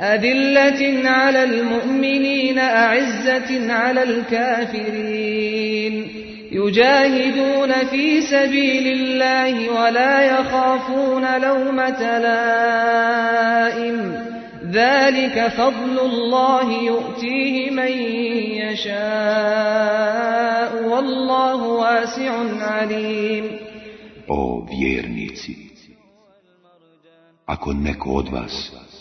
أذلة على المؤمنين أعزة على الكافرين. يجاهدون في سبيل الله ولا يخافون لومة لائم. ذلك فضل الله يؤتيه من يشاء والله واسع عليم. O vjernici, ako neko od vas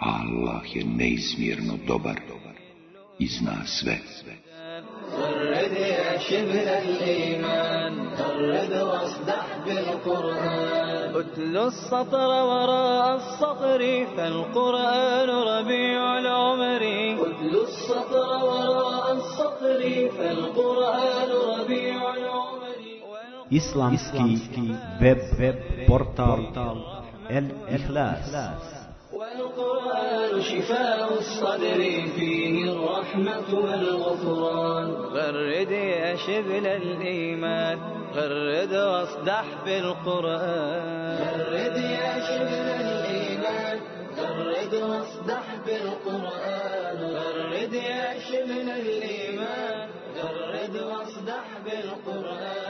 Allah je neizmjerno dobar i zna sve. غرد يا شبل الإيمان غرد واصدح بالقرآن اتل السطر وراء السطر فالقرآن ربيع العمر اتل السطر وراء السطر فالقرآن ربيع العمر Islamski web, web portal El Ikhlas. والقرآن شفاء الصدر فيه الرحمة والغفران. غرد يا شبل الإيمان غرد واصدح بالقرآن. غرد يا شبل الإيمان غرد واصدح بالقرآن. غرد يا شبل الإيمان غرد واصدح بالقرآن.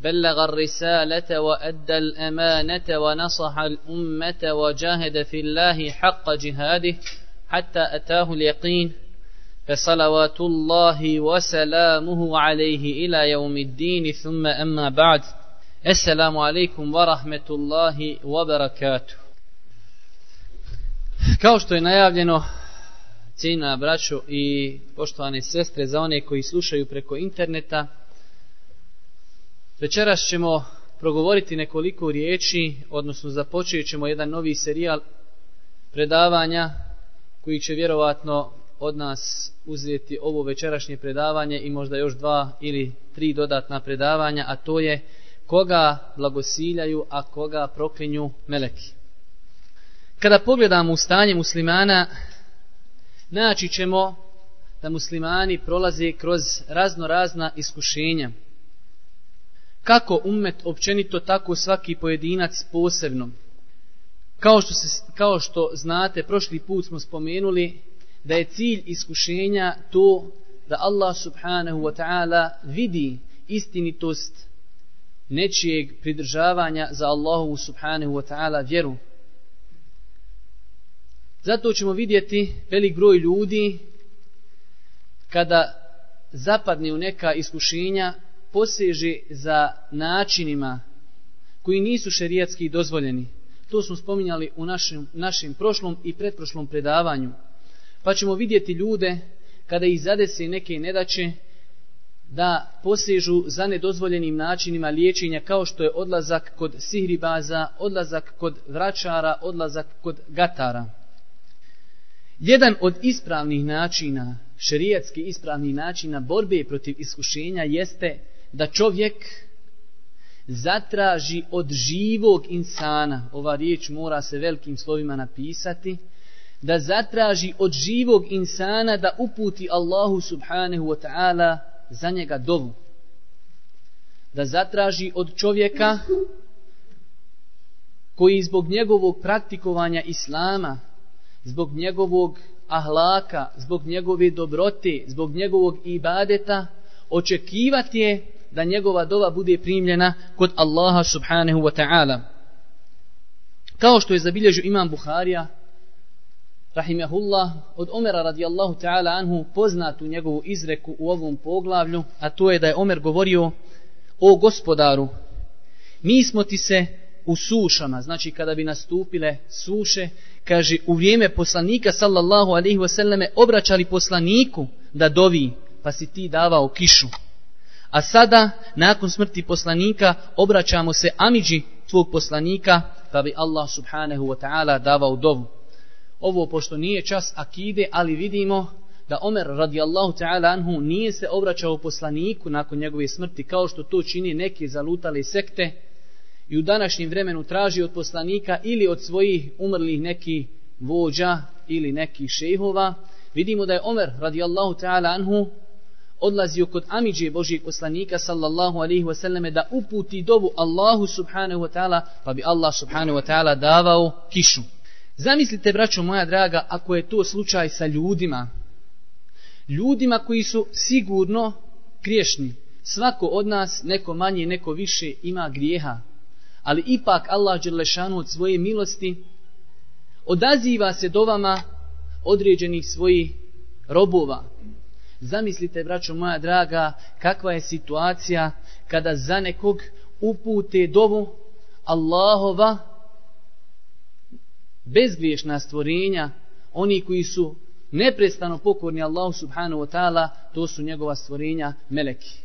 بلغ الرسالة وأدى الأمانة ونصح الأمة وجاهد في الله حق جهاده حتى أتاه اليقين فصلوات الله وسلامه عليه إلى يوم الدين. ثم أما بعد السلام عليكم ورحمة الله وبركاته. Kao što je najavljeno, cijena braćo i poštovane sestre za one koji slušaju preko interneta, Večeras ćemo progovoriti nekoliko riječi, odnosno započet ćemo jedan novi serijal predavanja koji će vjerovatno od nas uzeti ovo večerašnje predavanje i možda još dva ili tri dodatna predavanja, a to je koga blagosiljaju, a koga proklinju meleki. Kada pogledamo u stanje muslimana, naći ćemo da muslimani prolaze kroz razno razna iskušenja, kako umet općenito, tako svaki pojedinac posebno. Kao što, se, kao što znate, prošli put smo spomenuli da je cilj iskušenja to da Allah subhanahu wa ta'ala vidi istinitost nečijeg pridržavanja za Allahu subhanahu wa ta'ala vjeru. Zato ćemo vidjeti velik broj ljudi kada zapadne u neka iskušenja poseže za načinima koji nisu šerijatski dozvoljeni. To smo spominjali u našem, našem prošlom i pretprošlom predavanju. Pa ćemo vidjeti ljude kada ih zadese neke nedaće da posežu za nedozvoljenim načinima liječenja kao što je odlazak kod sihribaza, odlazak kod vračara, odlazak kod gatara. Jedan od ispravnih načina, šerijatski ispravnih načina borbe protiv iskušenja jeste da čovjek zatraži od živog insana, ova riječ mora se velikim slovima napisati, da zatraži od živog insana da uputi Allahu subhanahu wa ta'ala za njega dovu. Da zatraži od čovjeka koji zbog njegovog praktikovanja islama, zbog njegovog ahlaka, zbog njegove dobrote, zbog njegovog ibadeta, očekivati je da njegova dova bude primljena kod Allaha subhanahu wa ta'ala. Kao što je zabilježio imam Buharija, rahimahullah, od Omera radijallahu ta'ala anhu poznatu njegovu izreku u ovom poglavlju, a to je da je Omer govorio o gospodaru, mi smo ti se u sušama, znači kada bi nastupile suše, kaže u vrijeme poslanika sallallahu alaihi wasallame obraćali poslaniku da dovi, pa si ti davao kišu. A sada, nakon smrti poslanika, obraćamo se Amidži, tvog poslanika, pa bi Allah subhanahu wa ta'ala davao dovu. Ovo pošto nije čas akide, ali vidimo da Omer radijallahu ta'ala anhu nije se obraćao poslaniku nakon njegove smrti, kao što to čini neke zalutale sekte, i u današnjem vremenu traži od poslanika ili od svojih umrlih neki vođa ili neki šejhova, vidimo da je Omer radijallahu ta'ala anhu odlazio kod Amidže Božijeg poslanika sallallahu alaihi wasallam da uputi dovu Allahu subhanahu wa ta'ala pa bi Allah subhanahu wa ta'ala davao kišu. Zamislite, braćo moja draga, ako je to slučaj sa ljudima, ljudima koji su sigurno griješni, svako od nas, neko manje, neko više, ima grijeha, ali ipak Allah Đerlešanu od svoje milosti odaziva se do vama određenih svojih robova. Zamislite, braćo moja draga, kakva je situacija kada za nekog upute dovu Allahova bezgriješna stvorenja, oni koji su neprestano pokorni Allahu subhanahu wa ta'ala, to su njegova stvorenja meleki.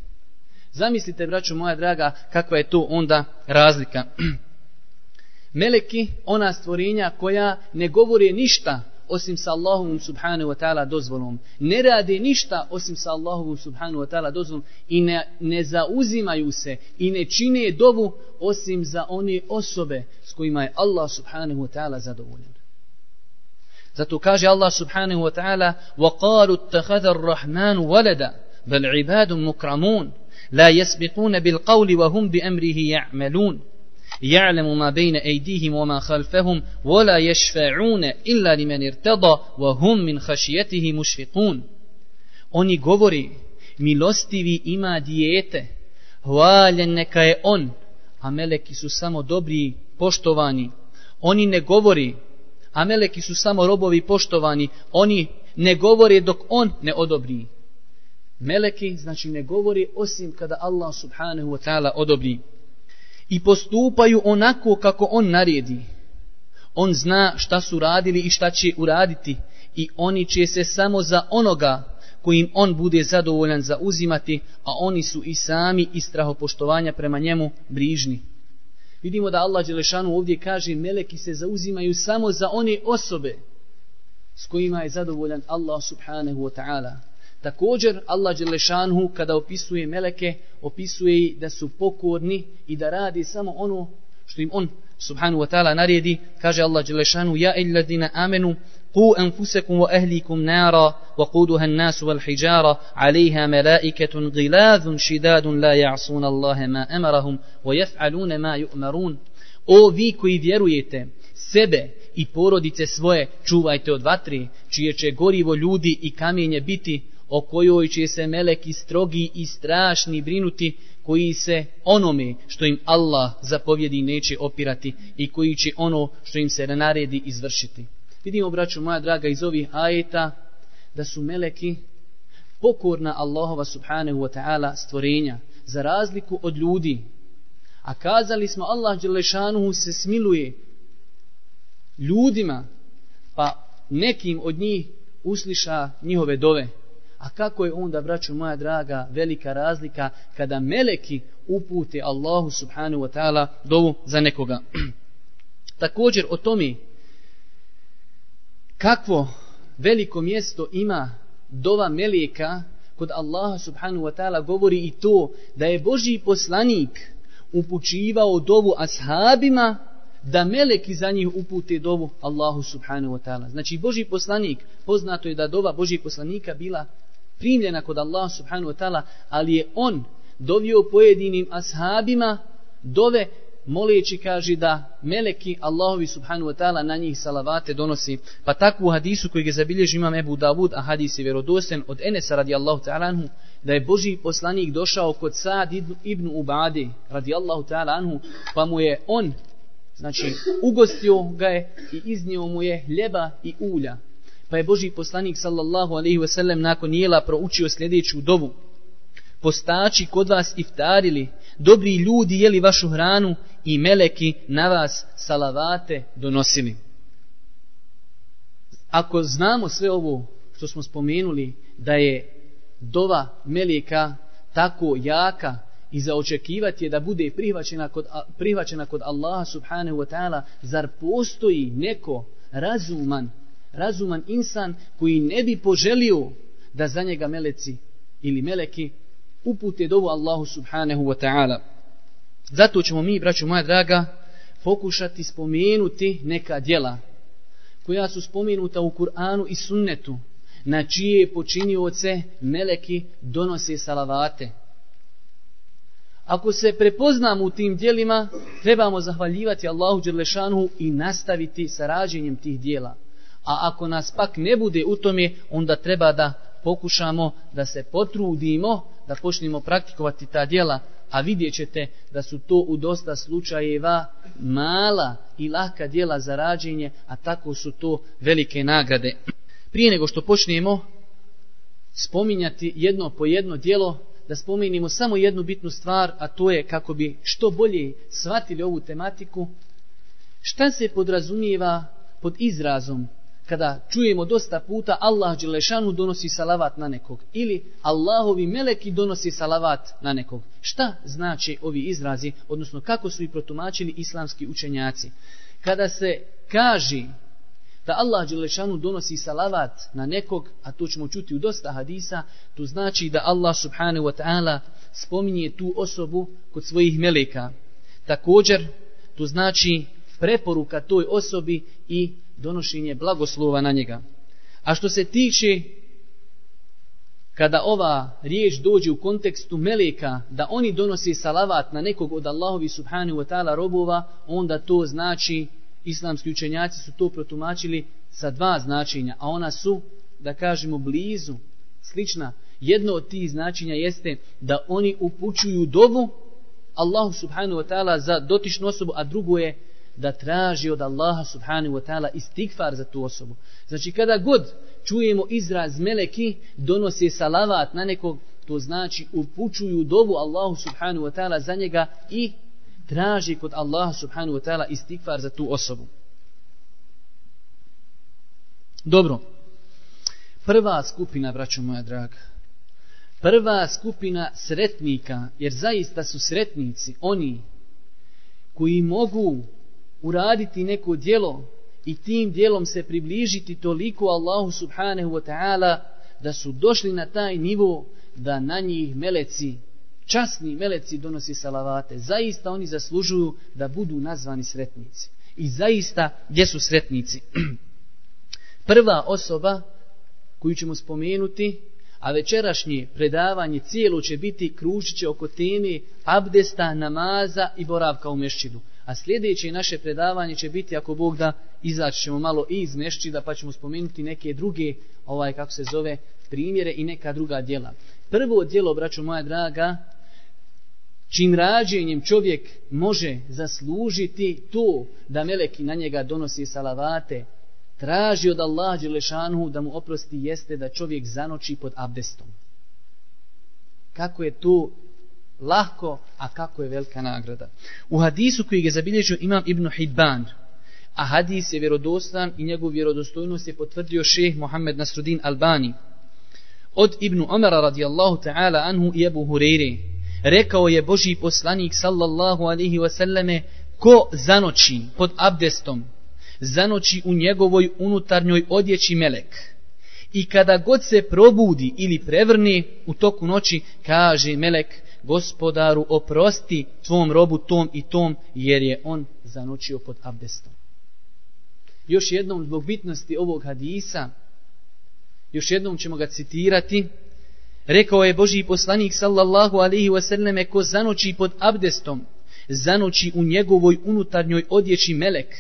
Zamislite, braćo moja draga, kakva je to onda razlika. Meleki, ona stvorenja koja ne govore ništa osim sa Allahom subhanahu wa ta'ala dozvolom. Ne rade ništa osim sa Allahom subhanahu wa ta'ala dozvolom i ne, ne zauzimaju se i ne čine dovu osim za one osobe s kojima je Allah subhanahu wa ta'ala zadovoljen. Zato kaže Allah subhanahu wa ta'ala وَقَالُوا اتَّخَذَ الرَّحْمَانُ وَلَدًا بَلْ عِبَادٌ مُكْرَمُونَ لا يسبقون بالقول وهم بأمره يعملون يعلم ما بين أيديهم وما خلفهم ولا يشفعون إلا لمن ارتضى وهم من خشيته مشفقون Oni govori, milostivi ima dijete, hvaljen neka je on, a meleki su samo dobri poštovani. Oni ne govori, a meleki su samo robovi poštovani. Oni ne govore dok on ne odobri. Meleki, znači ne govori osim kada Allah subhanahu wa ta'ala odobri. I postupaju onako kako on naredi. On zna šta su radili i šta će uraditi. I oni će se samo za onoga kojim on bude zadovoljan zauzimati, a oni su i sami iz strahopoštovanja prema njemu brižni. Vidimo da Allah Đelešanu ovdje kaže meleki se zauzimaju samo za one osobe s kojima je zadovoljan Allah subhanahu wa ta'ala. Također Allah Đelešanhu kada opisuje meleke, opisuje da su pokorni i da radi samo ono što im on subhanu wa ta'ala naredi. Kaže Allah Đelešanhu, Ja illadina amenu, قو أنفسكم وأهليكم نارا وقودها الناس والحجارة عليها ملائكة غلاذ شداد لا يعصون الله ما أمرهم ويفعلون ما يؤمرون O vi koji vjerujete, sebe i porodice svoje čuvajte od vatri, čije će gorivo ljudi i kamenje biti, o kojoj će se meleki strogi i strašni brinuti, koji se onome što im Allah zapovjedi neće opirati i koji će ono što im se naredi izvršiti. Vidimo, braću moja draga, iz ovih ajeta da su meleki pokorna Allahova subhanahu wa ta'ala stvorenja za razliku od ljudi. A kazali smo Allah Đelešanuhu se smiluje ljudima pa nekim od njih usliša njihove dove. A kako je onda, braću moja draga, velika razlika kada meleki upute Allahu subhanahu wa ta'ala dovu za nekoga. Također o tome kakvo veliko mjesto ima dova meleka kod Allaha subhanahu wa ta'ala govori i to da je Boži poslanik upućivao dovu ashabima da meleki za njih upute dovu Allahu subhanahu wa ta'ala. Znači Boži poslanik, poznato je da dova Boži poslanika bila primljena kod Allah subhanahu wa ta'ala, ali je on dovio pojedinim ashabima dove moleći kaže da meleki Allahovi subhanahu wa ta'ala na njih salavate donosi. Pa tako u hadisu koji ga zabilježi imam Ebu Davud, a hadis je vjerodosten od Enesa radijallahu ta'ala anhu, da je Boži poslanik došao kod Sad ibn Ubade radijallahu ta'ala anhu, pa mu je on, znači ugostio ga je i iznio mu je hljeba i ulja. Pa je Boži poslanik sallallahu alaihi wasallam nakon jela proučio sljedeću dovu. Postači kod vas iftarili, dobri ljudi jeli vašu hranu i meleki na vas salavate donosili. Ako znamo sve ovo što smo spomenuli, da je dova meleka tako jaka i za očekivati je da bude prihvaćena kod, prihvaćena kod Allaha subhanahu wa ta'ala, zar postoji neko razuman, razuman insan koji ne bi poželio da za njega meleci ili meleki upute dovu Allahu subhanahu wa ta'ala. Zato ćemo mi, braću moja draga, pokušati spomenuti neka djela koja su spomenuta u Kur'anu i sunnetu, na čije počinioce meleki donose salavate. Ako se prepoznamo u tim dijelima, trebamo zahvaljivati Allahu Đerlešanu i nastaviti sa rađenjem tih dijela. A ako nas pak ne bude u tome, onda treba da pokušamo da se potrudimo da počnemo praktikovati ta dijela, a vidjet ćete da su to u dosta slučajeva mala i laka dijela za rađenje, a tako su to velike nagrade. Prije nego što počnemo spominjati jedno po jedno dijelo, da spomenimo samo jednu bitnu stvar, a to je kako bi što bolje shvatili ovu tematiku, šta se podrazumijeva pod izrazom kada čujemo dosta puta Allah Đelešanu donosi salavat na nekog ili Allahovi meleki donosi salavat na nekog. Šta znači ovi izrazi, odnosno kako su i protumačili islamski učenjaci? Kada se kaže da Allah Đelešanu donosi salavat na nekog, a to ćemo čuti u dosta hadisa, to znači da Allah subhanahu wa ta'ala spominje tu osobu kod svojih meleka. Također, to znači preporuka toj osobi i donošenje blagoslova na njega. A što se tiče kada ova riječ dođe u kontekstu meleka da oni donose salavat na nekog od Allahovi subhanahu wa ta'ala robova, onda to znači, islamski učenjaci su to protumačili sa dva značenja, a ona su, da kažemo, blizu, slična. Jedno od tih značenja jeste da oni upućuju dovu Allahu subhanahu wa ta'ala za dotičnu osobu, a drugo je da traži od Allaha subhanahu wa ta'ala istigfar za tu osobu. Znači kada god čujemo izraz meleki donosi salavat na nekog, to znači upučuju dovu Allahu subhanahu wa ta'ala za njega i traži kod Allaha subhanahu wa ta'ala istigfar za tu osobu. Dobro. Prva skupina, braćo moja draga, prva skupina sretnika, jer zaista su sretnici oni koji mogu uraditi neko djelo i tim djelom se približiti toliko Allahu subhanahu wa ta'ala da su došli na taj nivo da na njih meleci, časni meleci donosi salavate. Zaista oni zaslužuju da budu nazvani sretnici. I zaista gdje su sretnici? Prva osoba koju ćemo spomenuti, a večerašnje predavanje cijelo će biti kružiće oko teme abdesta, namaza i boravka u mešćidu. A sljedeće naše predavanje će biti, ako Bog da, izaći ćemo malo i iz mešćida, pa ćemo spomenuti neke druge, ovaj kako se zove, primjere i neka druga djela. Prvo djelo, braćo moja draga, čim rađenjem čovjek može zaslužiti to da meleki na njega donosi salavate, traži od Allaha Đelešanu da mu oprosti jeste da čovjek zanoči pod abdestom. Kako je to lahko, a kako je velika nagrada. U hadisu koji je zabilježio imam Ibn Hibban, a hadis je vjerodostan i njegov vjerodostojnost je potvrdio šeh Mohamed Nasrudin Albani, od Ibn Omara radijallahu ta'ala anhu i Ebu Hureyre, rekao je Boži poslanik sallallahu alihi wasallame, ko zanoći pod abdestom, zanoći u njegovoj unutarnjoj odjeći melek. I kada god se probudi ili prevrni u toku noći, kaže melek, gospodaru oprosti tvom robu tom i tom jer je on zanočio pod abdestom. Još jednom zbog bitnosti ovog hadisa, još jednom ćemo ga citirati, rekao je Boži poslanik sallallahu alaihi wasallame ko zanoči pod abdestom, zanuči u njegovoj unutarnjoj odjeći melek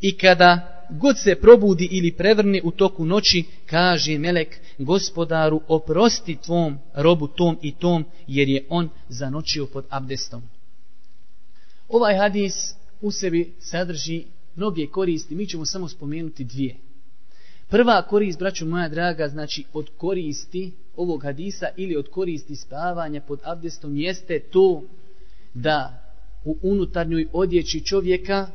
i kada god se probudi ili prevrne u toku noći, kaže melek gospodaru oprosti tvom robu tom i tom jer je on zanočio pod abdestom. Ovaj hadis u sebi sadrži mnoge koristi, mi ćemo samo spomenuti dvije. Prva korist, braću moja draga, znači od koristi ovog hadisa ili od koristi spavanja pod abdestom jeste to da u unutarnjoj odjeći čovjeka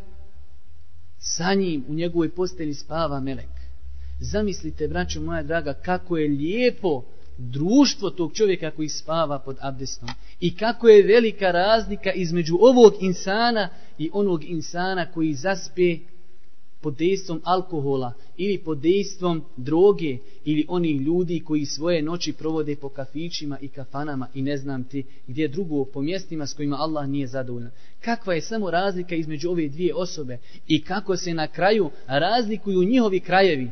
sa njim u njegovoj postelji spava melek. Zamislite, braćo moja draga, kako je lijepo društvo tog čovjeka koji spava pod abdestom. I kako je velika razlika između ovog insana i onog insana koji zaspe pod dejstvom alkohola ili pod dejstvom droge ili oni ljudi koji svoje noći provode po kafićima i kafanama i ne znam ti gdje drugo po mjestima s kojima Allah nije zadovoljan. Kakva je samo razlika između ove dvije osobe i kako se na kraju razlikuju njihovi krajevi.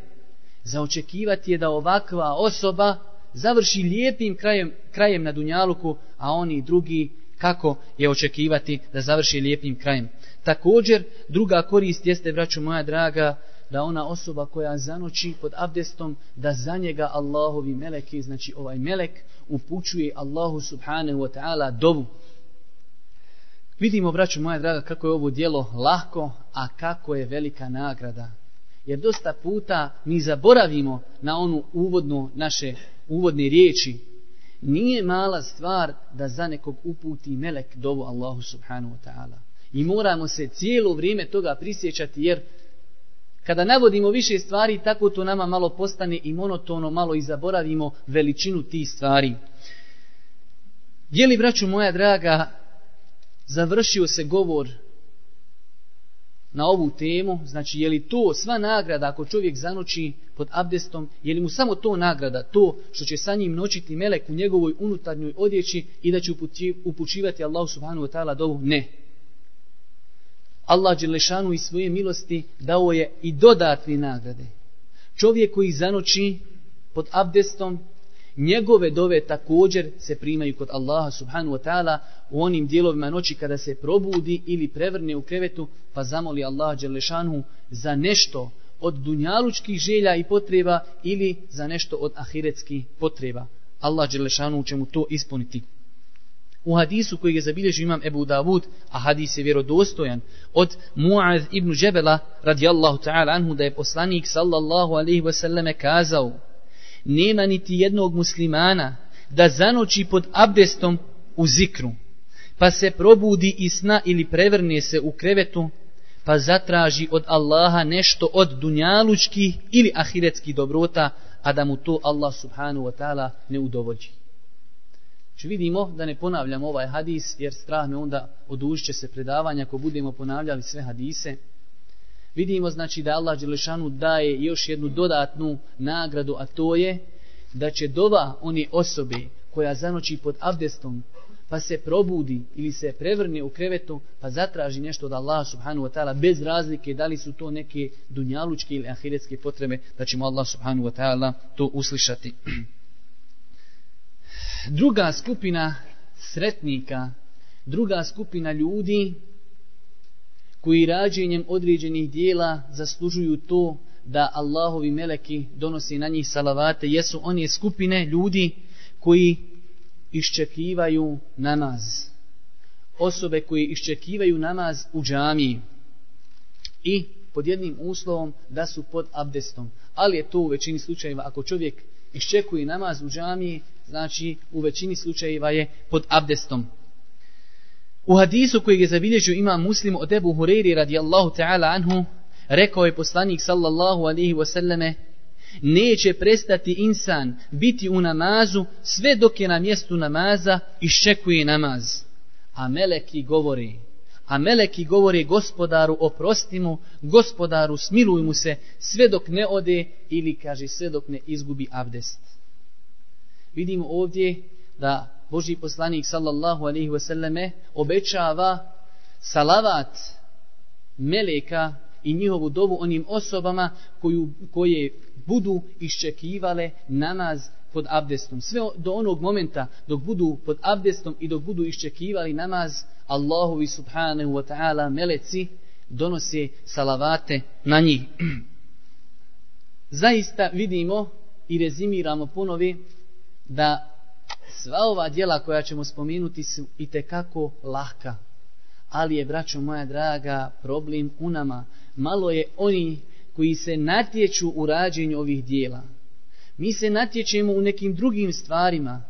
Za očekivati je da ovakva osoba završi lijepim krajem, krajem na Dunjaluku, a oni drugi kako je očekivati da završi lijepim krajem. Također, druga korist jeste, braću moja draga, da ona osoba koja zanoći pod abdestom, da za njega Allahovi meleki, znači ovaj melek, upućuje Allahu subhanahu wa ta'ala dovu. Vidimo, braću moja draga, kako je ovo dijelo lahko, a kako je velika nagrada. Jer dosta puta mi zaboravimo na onu uvodno naše uvodne riječi. Nije mala stvar da za nekog uputi melek dovu Allahu subhanahu wa ta'ala. I moramo se cijelo vrijeme toga prisjećati jer kada navodimo više stvari tako to nama malo postane i monotono malo i zaboravimo veličinu tih stvari. Je li, braću moja draga, završio se govor na ovu temu, znači je li to sva nagrada ako čovjek zanoći pod abdestom, je li mu samo to nagrada, to što će sa njim noćiti melek u njegovoj unutarnjoj odjeći i da će upućivati Allah subhanahu wa ta'ala dovu? Ne. Allah Đelešanu i svoje milosti dao je i dodatne nagrade. Čovjek koji zanoći pod abdestom, njegove dove također se primaju kod Allaha subhanu wa ta'ala u onim dijelovima noći kada se probudi ili prevrne u krevetu pa zamoli Allaha Đelešanu za nešto od dunjalučkih želja i potreba ili za nešto od ahiretskih potreba. Allah Đelešanu će mu to ispuniti. U hadisu koji je zabilježio imam Ebu Davud, a hadis je vjerodostojan, od Mu'ad ibn Džebela radijallahu ta'ala anhu da je poslanik sallallahu alaihi wasallame kazao nema niti jednog muslimana da zanoći pod abdestom u zikru, pa se probudi i sna ili prevrne se u krevetu, pa zatraži od Allaha nešto od dunjalučkih ili ahiretskih dobrota, a da mu to Allah subhanahu wa ta'ala ne udovođi. Či znači, vidimo da ne ponavljam ovaj hadis, jer strah me onda odužit se predavanja ako budemo ponavljali sve hadise. Vidimo znači da Allah Đelešanu daje još jednu dodatnu nagradu, a to je da će dova oni osobe koja zanoći pod abdestom pa se probudi ili se prevrne u krevetu pa zatraži nešto od Allaha subhanahu wa ta'ala bez razlike da li su to neke dunjalučke ili ahiretske potrebe da ćemo Allah subhanahu wa ta'ala to uslišati. druga skupina sretnika, druga skupina ljudi koji rađenjem određenih dijela zaslužuju to da Allahovi meleki donosi na njih salavate, jesu one skupine ljudi koji iščekivaju namaz. Osobe koji iščekivaju namaz u džamiji i pod jednim uslovom da su pod abdestom. Ali je to u većini slučajeva ako čovjek iščekuje namaz u džamiji, znači u većini slučajeva je pod abdestom. U hadisu koji je zabilježio ima muslim od Ebu Hureyri radijallahu ta'ala anhu, rekao je poslanik sallallahu alihi wasallame, neće prestati insan biti u namazu sve dok je na mjestu namaza i šekuje namaz. A meleki govori, a meleki govori gospodaru oprosti mu, gospodaru smiluj mu se sve dok ne ode ili kaže sve dok ne izgubi abdest. Vidimo ovdje da Boži poslanik sallallahu alaihi wasallame obećava salavat meleka i njihovu dovu onim osobama koju, koje budu iščekivale namaz pod abdestom. Sve do onog momenta dok budu pod abdestom i dok budu iščekivali namaz, Allahovi subhanahu wa ta'ala meleci donose salavate na njih. Zaista vidimo i rezimiramo ponovi da sva ova djela koja ćemo spomenuti su i kako lahka. Ali je, braćo moja draga, problem u nama. Malo je oni koji se natječu u rađenju ovih dijela. Mi se natječemo u nekim drugim stvarima.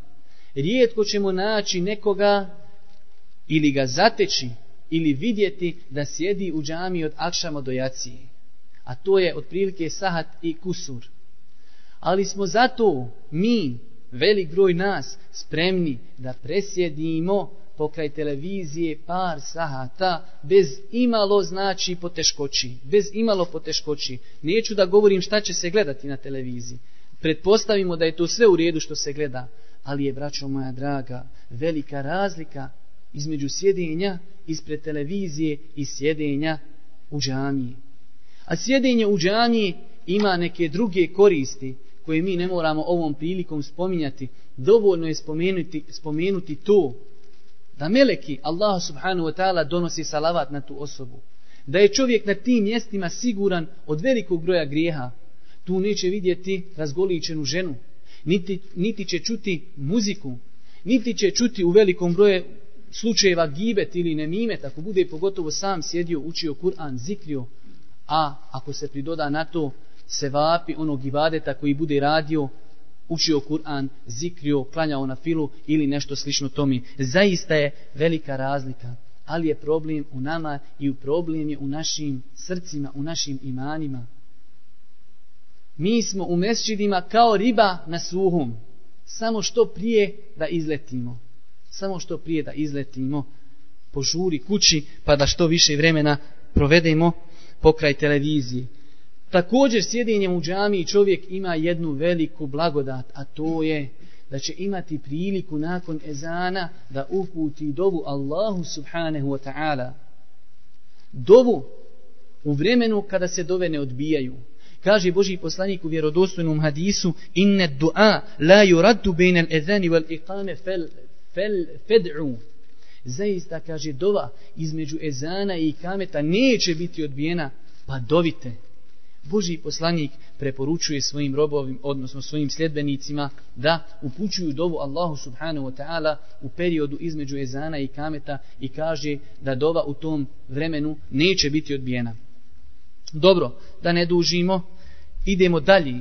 Rijetko ćemo naći nekoga ili ga zateći ili vidjeti da sjedi u džami od akšama do jacije. A to je otprilike sahat i kusur. Ali smo zato mi, velik broj nas, spremni da presjedimo pokraj televizije par sahata bez imalo znači poteškoći. Bez imalo poteškoći. Neću da govorim šta će se gledati na televiziji. Pretpostavimo da je to sve u redu što se gleda. Ali je, braćo moja draga, velika razlika između sjedenja ispred televizije i sjedenja u džamiji. A sjedenje u džamiji ima neke druge koristi koje mi ne moramo ovom prilikom spominjati. Dovoljno je spomenuti, spomenuti to da meleki Allah subhanahu wa ta'ala donosi salavat na tu osobu. Da je čovjek na tim mjestima siguran od velikog broja grijeha. Tu neće vidjeti razgoličenu ženu. Niti, niti će čuti muziku. Niti će čuti u velikom broju slučajeva gibet ili nemimet, ako bude pogotovo sam sjedio, učio Kur'an, zikrio, a ako se pridoda na to se vapi onog ibadeta koji bude radio, učio Kur'an, zikrio, klanjao na filu ili nešto slično tomi. Zaista je velika razlika, ali je problem u nama i u problem je u našim srcima, u našim imanima. Mi smo u mesčidima kao riba na suhom, samo što prije da izletimo samo što prije da izletimo požuri kući pa da što više vremena provedemo pokraj televizije. Također sjedinjem u džamiji čovjek ima jednu veliku blagodat, a to je da će imati priliku nakon ezana da uputi dovu Allahu subhanahu wa ta'ala. Dovu u vremenu kada se dove ne odbijaju. Kaže Boži poslanik u vjerodostojnom hadisu inne du'a la yuraddu al-ezani wal iqame fel fel, fed'u. Zaista, kaže, dova između ezana i kameta neće biti odbijena, pa dovite. Boži poslanik preporučuje svojim robovim, odnosno svojim sljedbenicima, da upućuju dovu Allahu subhanahu wa ta'ala u periodu između ezana i kameta i kaže da dova u tom vremenu neće biti odbijena. Dobro, da ne dužimo, idemo dalje.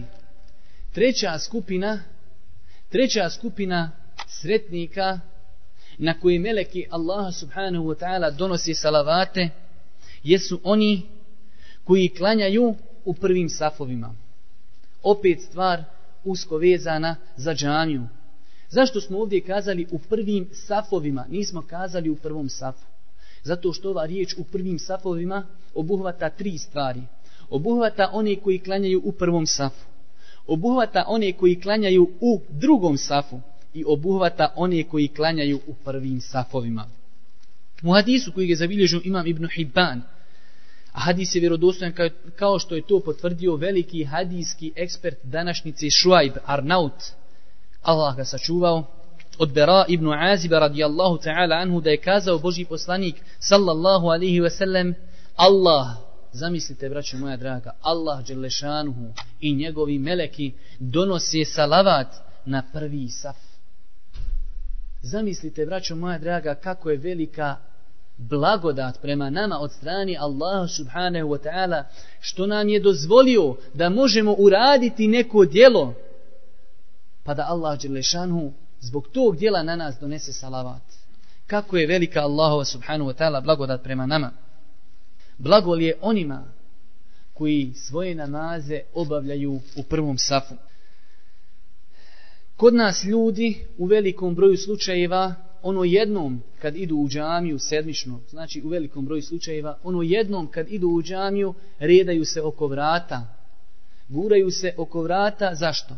Treća skupina, treća skupina sretnika na koji meleki Allaha subhanahu wa ta'ala donosi salavate jesu oni koji klanjaju u prvim safovima. Opet stvar usko vezana za džamiju. Zašto smo ovdje kazali u prvim safovima, nismo kazali u prvom safu? Zato što ova riječ u prvim safovima obuhvata tri stvari. Obuhvata one koji klanjaju u prvom safu. Obuhvata one koji klanjaju u drugom safu i obuhvata one koji klanjaju u prvim safovima. U hadisu koji je zabilježio imam Ibn Hibban, a hadis je vjerodostojan kao, kao što je to potvrdio veliki hadijski ekspert današnjice Šuajb Arnaut, Allah ga sačuvao, od Bera ibn Aziba radijallahu ta'ala anhu da je kazao Boži poslanik sallallahu alihi wasallam Allah, zamislite braćo moja draga, Allah Đelešanuhu i njegovi meleki donose salavat na prvi saf. Zamislite, braćo moja draga, kako je velika blagodat prema nama od strane Allaha subhanahu wa ta'ala, što nam je dozvolio da možemo uraditi neko djelo pa da Allah Đelešanu zbog tog djela na nas donese salavat. Kako je velika Allahova subhanahu wa ta'ala blagodat prema nama. Blagol je onima koji svoje namaze obavljaju u prvom safu. Kod nas ljudi u velikom broju slučajeva, ono jednom kad idu u džamiju sedmično, znači u velikom broju slučajeva, ono jednom kad idu u džamiju, redaju se oko vrata. Guraju se oko vrata, zašto?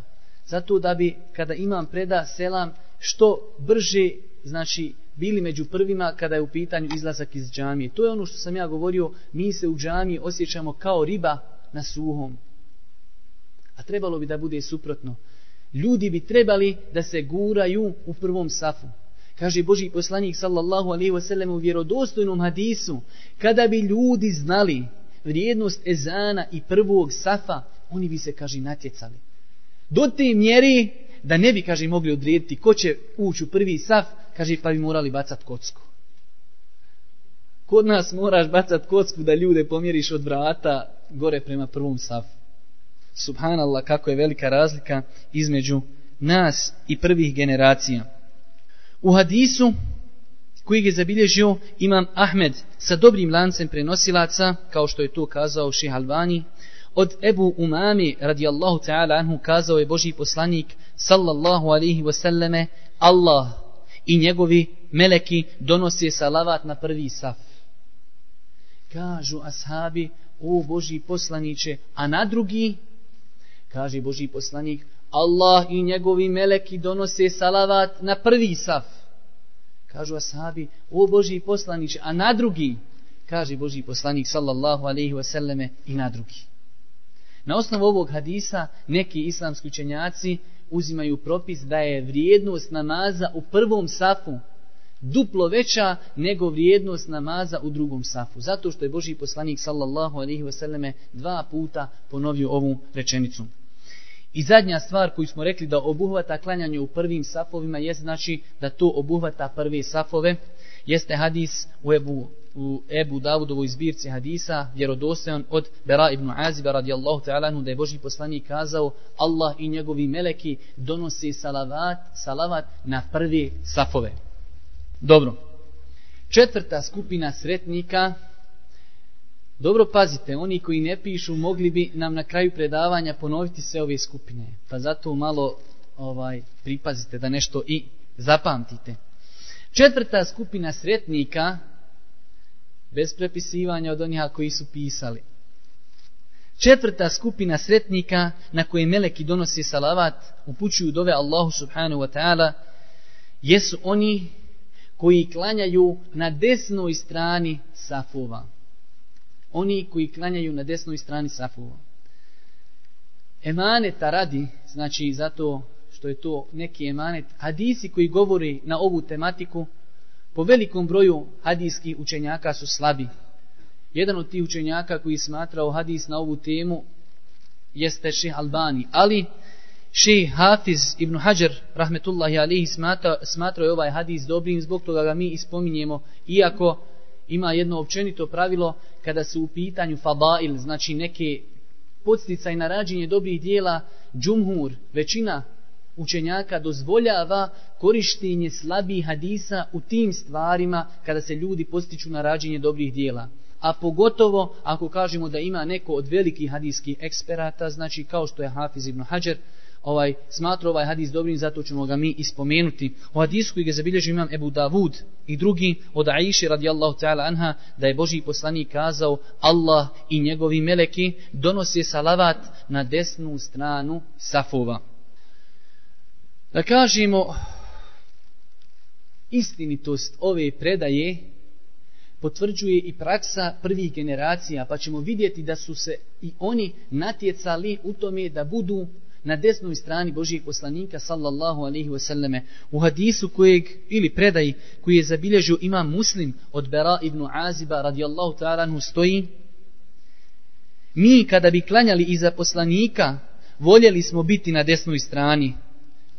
Zato da bi, kada imam preda selam, što brže, znači, bili među prvima kada je u pitanju izlazak iz džamije. To je ono što sam ja govorio, mi se u džamiji osjećamo kao riba na suhom. A trebalo bi da bude suprotno ljudi bi trebali da se guraju u prvom safu. Kaže Boži poslanik sallallahu alaihi wasallam u vjerodostojnom hadisu, kada bi ljudi znali vrijednost ezana i prvog safa, oni bi se, kaže, natjecali. Do te mjeri da ne bi, kaže, mogli odrediti ko će ući u prvi saf, kaže, pa bi morali bacat kocku. Kod nas moraš bacat kocku da ljude pomjeriš od vrata gore prema prvom safu. Subhanallah, kako je velika razlika između nas i prvih generacija. U hadisu koji je zabilježio imam Ahmed sa dobrim lancem prenosilaca, kao što je to kazao Ših Albani, od Ebu Umami radijallahu ta'ala anhu kazao je Boži poslanik sallallahu alihi wasallame Allah i njegovi meleki donose salavat na prvi saf. Kažu ashabi, o Boži poslaniće, a na drugi, kaže Boži poslanik, Allah i njegovi meleki donose salavat na prvi saf. Kažu ashabi, o Boži poslanić, a na drugi, kaže Boži poslanik sallallahu alaihi wasallame i na drugi. Na osnovu ovog hadisa neki islamski učenjaci uzimaju propis da je vrijednost namaza u prvom safu duplo veća nego vrijednost namaza u drugom safu. Zato što je Boži poslanik sallallahu alaihi wasallame dva puta ponovio ovu rečenicu. I zadnja stvar koju smo rekli da obuhvata klanjanje u prvim safovima je znači da to obuhvata prve safove. Jeste hadis u Ebu, u Ebu Davudovoj zbirci hadisa vjerodostojan od Bera ibn Aziba radijallahu ta'ala da je Boži poslanik kazao Allah i njegovi meleki donose salavat, salavat na prve safove. Dobro. Četvrta skupina sretnika Dobro pazite, oni koji ne pišu mogli bi nam na kraju predavanja ponoviti sve ove skupine. Pa zato malo ovaj pripazite da nešto i zapamtite. Četvrta skupina sretnika bez prepisivanja od onih koji su pisali. Četvrta skupina sretnika na koje meleki donose salavat upućuju dove Allahu subhanahu wa ta'ala jesu oni koji klanjaju na desnoj strani safova oni koji klanjaju na desnoj strani safova. Emaneta radi, znači zato što je to neki emanet, hadisi koji govori na ovu tematiku, po velikom broju hadijskih učenjaka su slabi. Jedan od tih učenjaka koji smatrao hadis na ovu temu jeste ših Albani, ali ših Hafiz ibn Hajar, rahmetullahi alihi, smatra, smatrao je ovaj hadis dobrim, zbog toga ga mi ispominjemo, iako ima jedno općenito pravilo kada se u pitanju fadail, znači neke podsticaj na rađenje dobrih dijela, džumhur, većina učenjaka dozvoljava korištenje slabih hadisa u tim stvarima kada se ljudi postiču na rađenje dobrih dijela. A pogotovo ako kažemo da ima neko od velikih hadijskih eksperata, znači kao što je Hafiz ibn Hajar, ovaj smatra ovaj hadis dobrim, zato ćemo ga mi ispomenuti. U hadisu koji ga zabilježi imam Ebu Davud i drugi od Aiši radijallahu ta'ala anha, da je Boži poslanik kazao Allah i njegovi meleki donose salavat na desnu stranu safova. Da kažemo istinitost ove predaje potvrđuje i praksa prvih generacija, pa ćemo vidjeti da su se i oni natjecali u tome da budu na desnoj strani Božijeg poslanika sallallahu alaihi wasallame u hadisu kojeg ili predaj koji je zabilježio imam muslim od Bera ibn Aziba radijallahu ta'ala anhu stoji mi kada bi klanjali iza poslanika voljeli smo biti na desnoj strani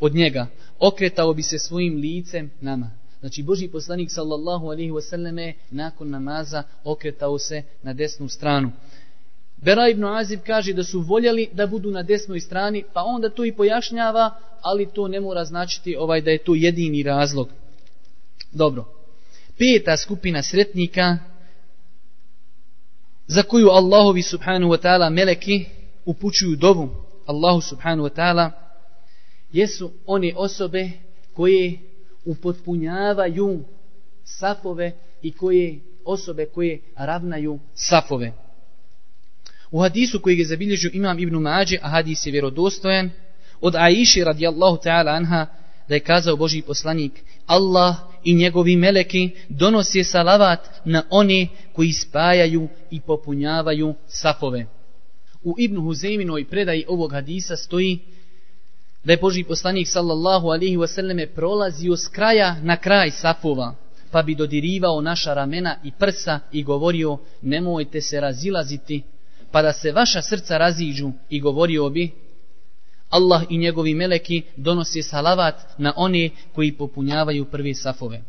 od njega okretao bi se svojim licem nama Znači Boži poslanik sallallahu alaihi wasallame nakon namaza okretao se na desnu stranu. Bera ibn Azib kaže da su voljeli da budu na desnoj strani, pa onda to i pojašnjava, ali to ne mora značiti ovaj da je to jedini razlog. Dobro. Peta skupina sretnika za koju Allahovi subhanahu wa ta'ala meleki upućuju dovu Allahu subhanahu wa ta'ala jesu one osobe koje upotpunjavaju safove i koje osobe koje ravnaju safove. U hadisu koji je zabilježio imam Ibn Mađe, a hadis je vjerodostojan, od Aiši radijallahu ta'ala anha, da je kazao Boži poslanik, Allah i njegovi meleki donosi salavat na one koji spajaju i popunjavaju safove. U Ibn Huzeyminoj predaji ovog hadisa stoji da je Boži poslanik sallallahu alihi wasallame prolazio s kraja na kraj safova, pa bi dodirivao naša ramena i prsa i govorio nemojte se razilaziti, pa da se vaša srca raziđu i govorio bi Allah i njegovi meleki donose salavat na one koji popunjavaju prve safove.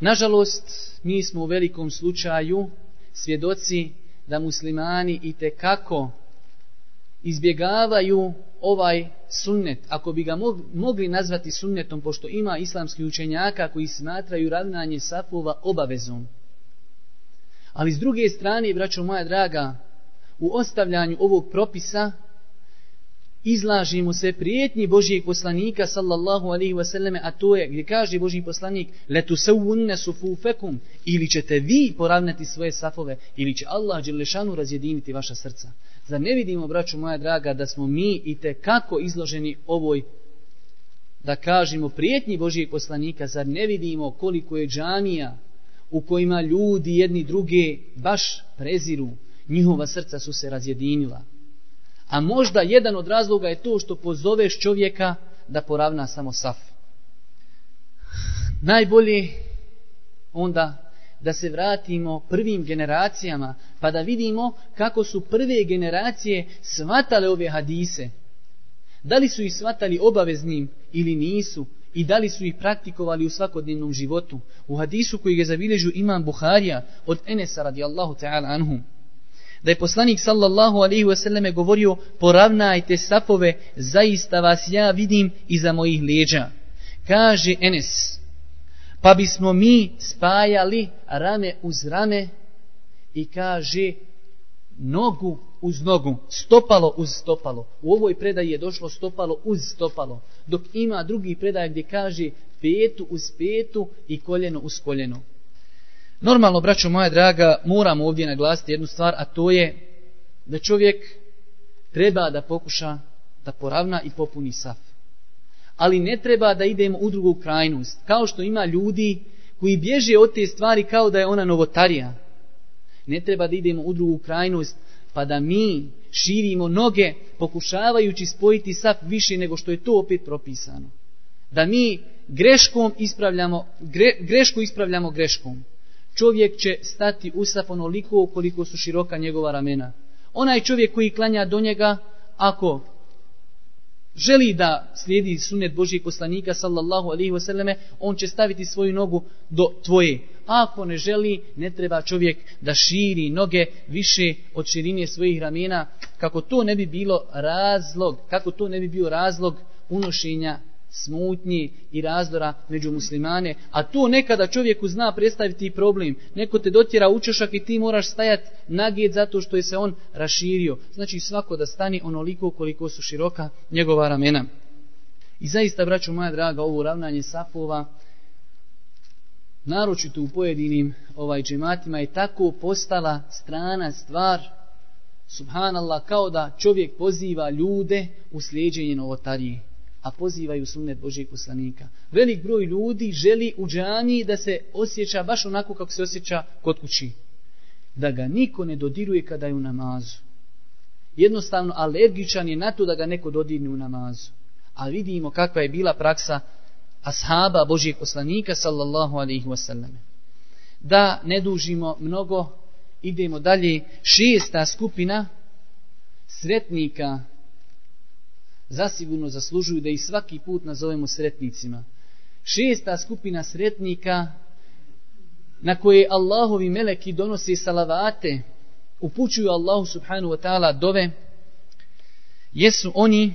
Nažalost, mi smo u velikom slučaju svjedoci da muslimani i te kako izbjegavaju ovaj sunnet, ako bi ga mogli nazvati sunnetom, pošto ima islamski učenjaka koji smatraju ravnanje safova obavezom. Ali s druge strane, braćo moja draga, u ostavljanju ovog propisa, izlažimo se prijetnji Božijeg poslanika sallallahu alaihi wasallam, a to je gdje kaže Božji poslanik letu se unne sufufekum ili ćete vi poravnati svoje safove ili će Allah Đelešanu razjediniti vaša srca. Zar ne vidimo, braću moja draga, da smo mi i te kako izloženi ovoj da kažemo prijetnji Božijeg poslanika, zar ne vidimo koliko je džamija u kojima ljudi jedni druge baš preziru, njihova srca su se razjedinila. A možda jedan od razloga je to što pozoveš čovjeka da poravna samo saf. Najbolje onda da se vratimo prvim generacijama pa da vidimo kako su prve generacije svatale ove hadise. Da li su ih svatali obaveznim ili nisu i da li su ih praktikovali u svakodnevnom životu. U hadisu koji je zabilježu imam Buharija od Enesa radijallahu ta'ala anhum da je poslanik sallallahu alaihi wasallam govorio poravnajte safove, zaista vas ja vidim iza mojih leđa. Kaže Enes, pa bismo mi spajali rame uz rame i kaže nogu uz nogu, stopalo uz stopalo. U ovoj predaji je došlo stopalo uz stopalo, dok ima drugi predaj gdje kaže petu uz petu i koljeno uz koljeno. Normalno, braćo moja draga, moramo ovdje naglasiti jednu stvar, a to je da čovjek treba da pokuša da poravna i popuni saf. Ali ne treba da idemo u drugu krajnost. Kao što ima ljudi koji bježe od te stvari kao da je ona novotarija. Ne treba da idemo u drugu krajnost pa da mi širimo noge pokušavajući spojiti saf više nego što je to opet propisano. Da mi greškom ispravljamo, gre, grešku ispravljamo greškom čovjek će stati usaf onoliko koliko su široka njegova ramena. Onaj čovjek koji klanja do njega, ako želi da slijedi sunet Božijeg poslanika sallallahu alaihi wasallame, on će staviti svoju nogu do tvoje. A ako ne želi, ne treba čovjek da širi noge više od širine svojih ramena, kako to ne bi bilo razlog, kako to ne bi bio razlog unošenja smutnji i razdora među muslimane, a to nekada čovjeku zna predstaviti problem. Neko te dotjera u čošak i ti moraš stajati nagijed zato što je se on raširio. Znači svako da stani onoliko koliko su široka njegova ramena. I zaista, braću moja draga, ovo ravnanje sapova, naročito u pojedinim ovaj džematima, je tako postala strana stvar, subhanallah, kao da čovjek poziva ljude u slijedženje novotarije a pozivaju sunnet Božijeg poslanika. Velik broj ljudi želi u džaniji da se osjeća baš onako kako se osjeća kod kući. Da ga niko ne dodiruje kada je u namazu. Jednostavno alergičan je na to da ga neko dodirne u namazu. A vidimo kakva je bila praksa ashaba Božijeg poslanika sallallahu alaihi wasallam. Da ne dužimo mnogo, idemo dalje. Šesta skupina sretnika zasigurno zaslužuju da ih svaki put nazovemo sretnicima. Šesta skupina sretnika na koje Allahovi meleki donose salavate, upućuju Allahu subhanu wa ta'ala dove, jesu oni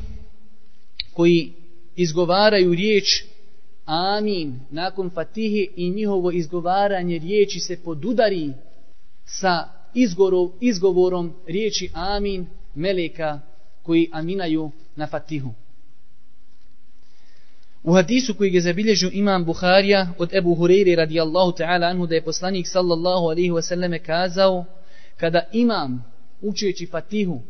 koji izgovaraju riječ Amin nakon fatihe i njihovo izgovaranje riječi se podudari sa izgovorom, izgovorom riječi Amin meleka koji aminaju na fatihu. U hadisu koji je zabilježio imam Buharija od Ebu Hureyre radijallahu ta'ala anhu da je poslanik sallallahu alaihi wasallame kazao kada imam učeći fatihu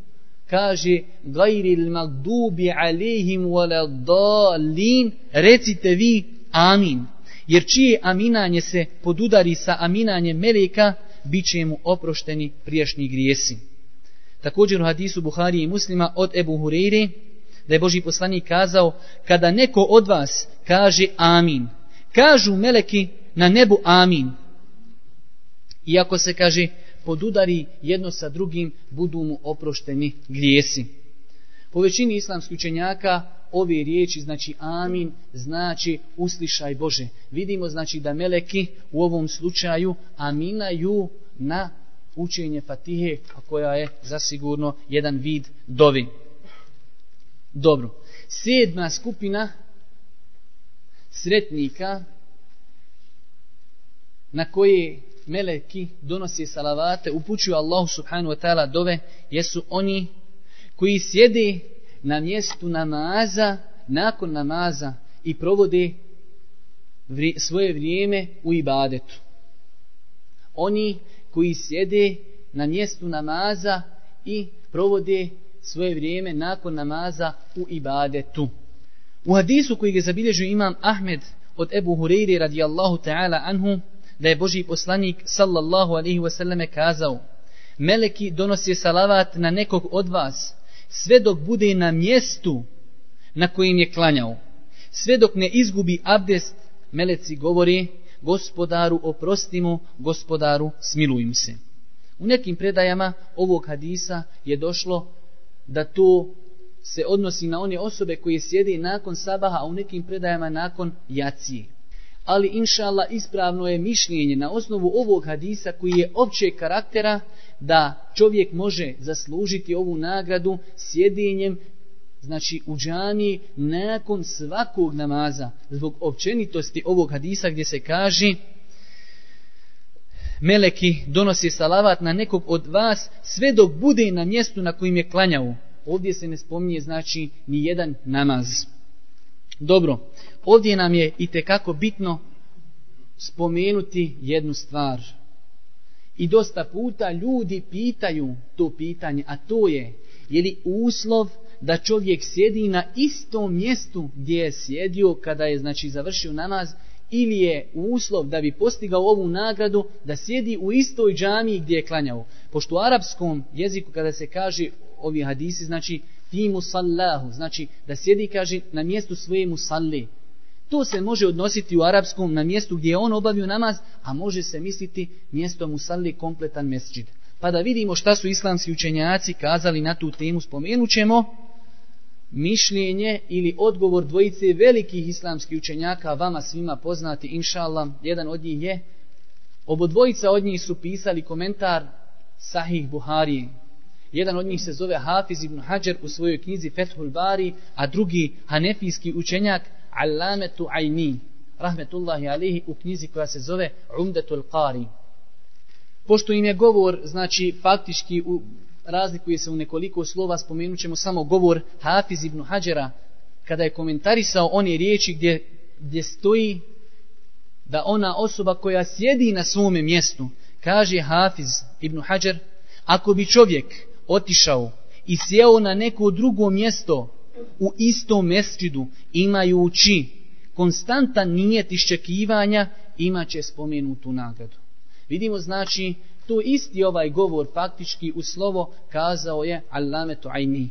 kaže gajri il magdubi alihim wala dalin recite vi amin jer čije aminanje se podudari sa aminanjem meleka bit će mu oprošteni prijašnji grijesi. Također u hadisu Buhari i muslima od Ebu Hureyre da je Boži poslanik kazao, kada neko od vas kaže amin, kažu meleki na nebu amin. Iako se kaže, podudari jedno sa drugim, budu mu oprošteni grijesi. Po većini islamskih učenjaka, ove riječi, znači amin, znači uslišaj Bože. Vidimo znači da meleki u ovom slučaju aminaju na učenje Fatihe, koja je zasigurno jedan vid dovi. Dobro. Sedma skupina sretnika na koje meleki donose salavate, upućuju Allahu subhanu wa ta'ala dove, jesu oni koji sjede na mjestu namaza, nakon namaza i provode svoje vrijeme u ibadetu. Oni koji sjede na mjestu namaza i provode svoje vrijeme nakon namaza u ibadetu. U hadisu koji je zabilježio imam Ahmed od Ebu Hureyri radijallahu ta'ala anhu, da je Boži poslanik sallallahu alaihi wasallam kazao Meleki donosi salavat na nekog od vas sve dok bude na mjestu na kojim je klanjao. Sve dok ne izgubi abdest, meleci govori gospodaru oprostimo, gospodaru smiluj se. U nekim predajama ovog hadisa je došlo da to se odnosi na one osobe koje sjede nakon sabaha, a u nekim predajama nakon jacije. Ali inša Allah ispravno je mišljenje na osnovu ovog hadisa koji je općeg karaktera da čovjek može zaslužiti ovu nagradu sjedinjem znači u džamiji nakon svakog namaza zbog općenitosti ovog hadisa gdje se kaže meleki donosi salavat na nekog od vas sve dok bude na mjestu na kojim je klanjao. Ovdje se ne spominje znači ni jedan namaz. Dobro ovdje nam je i kako bitno spomenuti jednu stvar. I dosta puta ljudi pitaju to pitanje a to je je li uslov da čovjek sjedi na istom mjestu gdje je sjedio kada je znači završio namaz ili je uslov da bi postigao ovu nagradu da sjedi u istoj džamiji gdje je klanjao. Pošto u arapskom jeziku kada se kaže ovi hadisi znači fi musallahu, znači da sjedi kaže na mjestu svoje musalli. To se može odnositi u arapskom na mjestu gdje je on obavio namaz, a može se misliti mjesto musalli kompletan mesđid. Pa da vidimo šta su islamski učenjaci kazali na tu temu, spomenut ćemo mišljenje ili odgovor dvojice velikih islamskih učenjaka, vama svima poznati, inšallah jedan od njih je, obodvojica od njih su pisali komentar Sahih Buhari. Jedan od njih se zove Hafiz ibn Hajar u svojoj knjizi Fethul Bari, a drugi hanefijski učenjak Allametu Ajni, rahmetullahi alihi, u knjizi koja se zove Umdetul Qari. Pošto im je govor, znači, faktički u razlikuje se u nekoliko slova, spomenut ćemo samo govor Hafiz ibn Hađera, kada je komentarisao one riječi gdje, gdje stoji da ona osoba koja sjedi na svome mjestu, kaže Hafiz ibn Hađer, ako bi čovjek otišao i sjeo na neko drugo mjesto u istom mesčidu, imajući konstantan nijet iščekivanja, imaće spomenutu nagradu. Vidimo znači to isti ovaj govor faktički u slovo kazao je Allametu Ajni.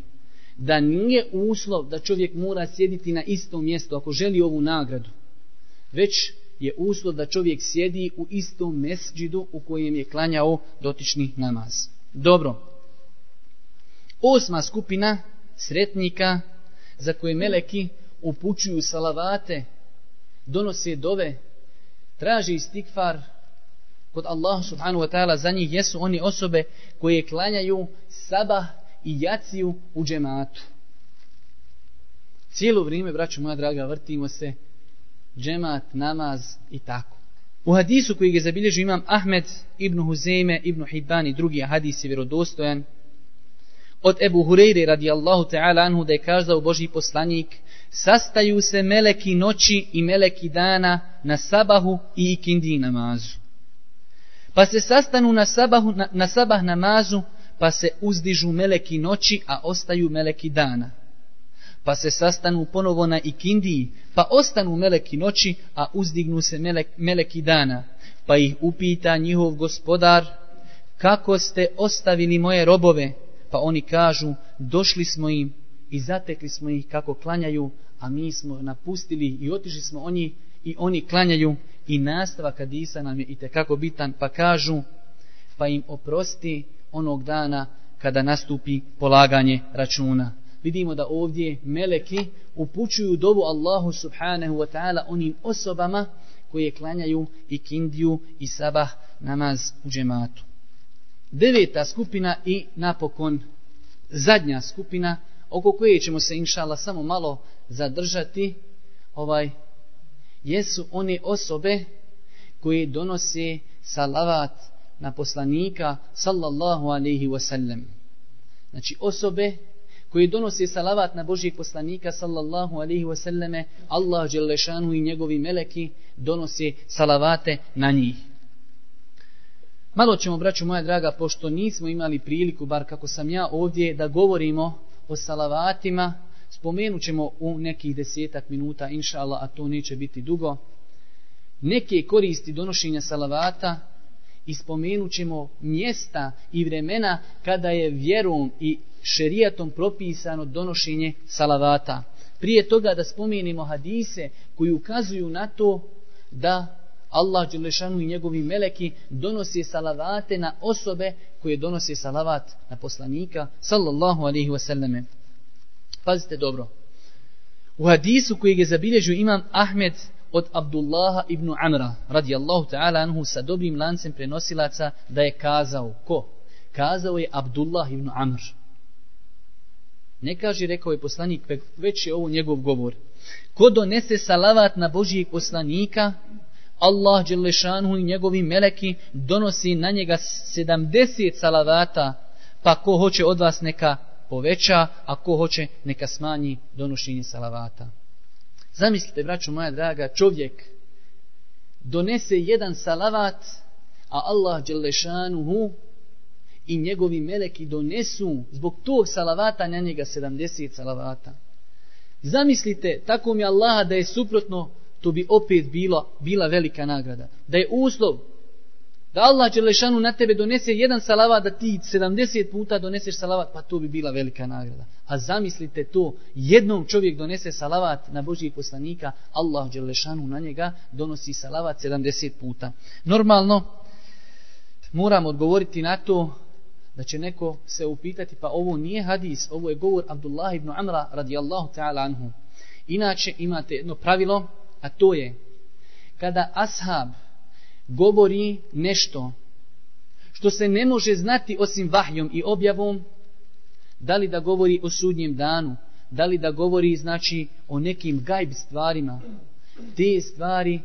Da nije uslov da čovjek mora sjediti na istom mjestu ako želi ovu nagradu. Već je uslov da čovjek sjedi u istom mesđidu u kojem je klanjao dotični namaz. Dobro. Osma skupina sretnika za koje meleki upućuju salavate, donose dove, traže istikfar, kod Allah subhanahu wa ta'ala za njih jesu oni osobe koje klanjaju sabah i jaciju u džematu. Cijelo vrijeme, braćo moja draga, vrtimo se džemat, namaz i tako. U hadisu koji je zabilježio imam Ahmed ibn Huzeme ibn Hibban i drugi hadis je vjerodostojan od Ebu Hureyre radijallahu ta'ala anhu da je kazao Boži poslanik sastaju se meleki noći i meleki dana na sabahu i ikindi namazu pa se sastanu na, sabahu, na, na sabah namazu, pa se uzdižu meleki noći, a ostaju meleki dana. Pa se sastanu ponovo na ikindiji, pa ostanu meleki noći, a uzdignu se melek, meleki dana. Pa ih upita njihov gospodar, kako ste ostavili moje robove? Pa oni kažu, došli smo im i zatekli smo ih kako klanjaju, a mi smo napustili i otišli smo oni i oni klanjaju i nastavak hadisa nam je i kako bitan, pa kažu, pa im oprosti onog dana kada nastupi polaganje računa. Vidimo da ovdje meleki upućuju dovu Allahu subhanahu wa ta'ala onim osobama koje klanjaju i kindiju i sabah namaz u džematu. Deveta skupina i napokon zadnja skupina oko koje ćemo se inšala samo malo zadržati ovaj jesu one osobe koje donose salavat na poslanika sallallahu alaihi wasallam. Znači osobe koje donose salavat na Božijeg poslanika sallallahu alaihi wasallame, Allah Đelešanu i njegovi meleki donose salavate na njih. Malo ćemo, braću moja draga, pošto nismo imali priliku, bar kako sam ja ovdje, da govorimo o salavatima, spomenut ćemo u nekih desetak minuta, inša Allah, a to neće biti dugo, neke koristi donošenja salavata i spomenut ćemo mjesta i vremena kada je vjerom i šerijatom propisano donošenje salavata. Prije toga da spomenimo hadise koji ukazuju na to da Allah Đelešanu i njegovi meleki donose salavate na osobe koje donose salavat na poslanika sallallahu alaihi wasallame. Pazite dobro. U hadisu koji je zabilježio imam Ahmed od Abdullaha ibn Amra radijallahu ta'ala anhu sa dobrim lancem prenosilaca da je kazao ko? Kazao je Abdullah ibn Amr. Ne kaže, rekao je poslanik, već je ovo njegov govor. Ko donese salavat na Božijeg poslanika, Allah Đelešanhu i njegovi meleki donosi na njega 70 salavata, pa ko hoće od vas neka poveća, a ko hoće neka smanji donošenje salavata. Zamislite, braću moja draga, čovjek donese jedan salavat, a Allah Đelešanuhu i njegovi meleki donesu zbog tog salavata na njega 70 salavata. Zamislite, tako mi Allaha da je suprotno, to bi opet bilo, bila velika nagrada. Da je uslov da Allah Đelešanu na tebe donese jedan salavat, da ti 70 puta doneseš salavat, pa to bi bila velika nagrada. A zamislite to, jednom čovjek donese salavat na Božijeg poslanika, Allah Đelešanu na njega donosi salavat 70 puta. Normalno, moram odgovoriti na to, da će neko se upitati, pa ovo nije hadis, ovo je govor Abdullah ibn Amra radijallahu ta'ala anhu. Inače imate jedno pravilo, a to je, kada ashab, govori nešto što se ne može znati osim vahjom i objavom, da li da govori o sudnjem danu, da li da govori znači o nekim gajb stvarima, te stvari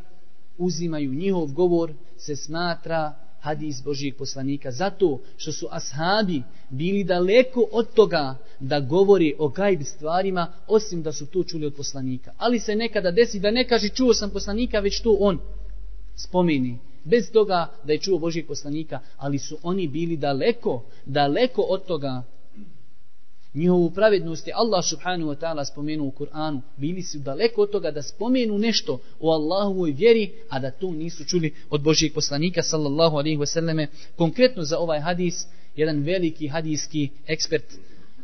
uzimaju njihov govor, se smatra hadis Božijeg poslanika. Zato što su ashabi bili daleko od toga da govori o gajb stvarima, osim da su to čuli od poslanika. Ali se nekada desi da ne kaže čuo sam poslanika, već to on spomeni bez toga da je čuo Božijeg poslanika, ali su oni bili daleko, daleko od toga. Njihovu pravednost je Allah subhanahu wa ta'ala spomenuo u Kur'anu. Bili su daleko od toga da spomenu nešto o Allahovoj vjeri, a da to nisu čuli od Božijeg poslanika sallallahu alaihi wa sallame. Konkretno za ovaj hadis, jedan veliki hadijski ekspert,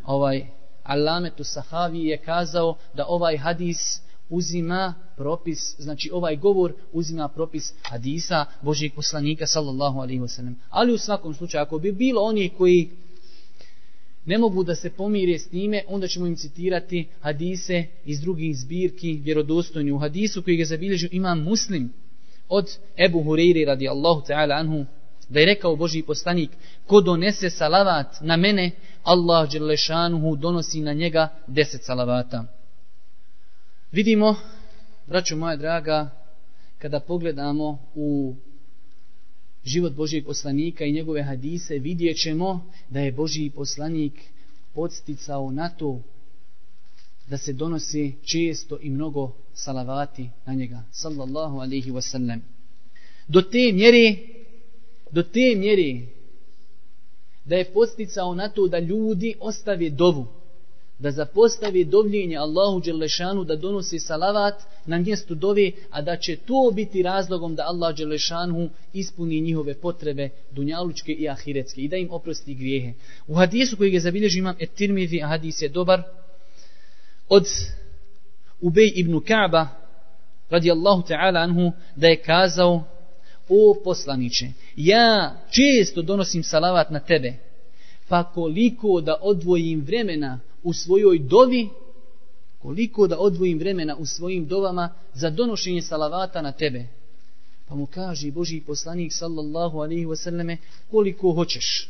ovaj Alametu Sahavi je kazao da ovaj hadis uzima propis, znači ovaj govor uzima propis hadisa Božijeg poslanika sallallahu alaihi wasallam. Ali u svakom slučaju, ako bi bilo oni koji ne mogu da se pomire s njime, onda ćemo im citirati hadise iz drugih zbirki vjerodostojni u hadisu koji ga zabilježio imam muslim od Ebu Hureyri radijallahu ta'ala anhu da je rekao Boži poslanik ko donese salavat na mene Allah Đelešanuhu donosi na njega deset salavata Vidimo, braćo moja draga, kada pogledamo u život Božijeg poslanika i njegove hadise, vidjet ćemo da je Božiji poslanik podsticao na to da se donosi često i mnogo salavati na njega. Sallallahu alaihi wasallam. Do te mjere, do te mjere, da je podsticao na to da ljudi ostave dovu da zapostavi dovljenje Allahu Đelešanu da donosi salavat na mjestu dove, a da će to biti razlogom da Allah Đelešanu ispuni njihove potrebe dunjalučke i ahiretske i da im oprosti grijehe. U hadisu koji je zabilježi imam et tirmizi, a hadis je dobar, od Ubej ibn Ka'ba radijallahu ta'ala anhu da je kazao o poslaniće ja često donosim salavat na tebe pa koliko da odvojim vremena u svojoj dovi koliko da odvojim vremena u svojim dovama za donošenje salavata na tebe pa mu kaže Boži poslanik sallallahu alaihi wasallame koliko hoćeš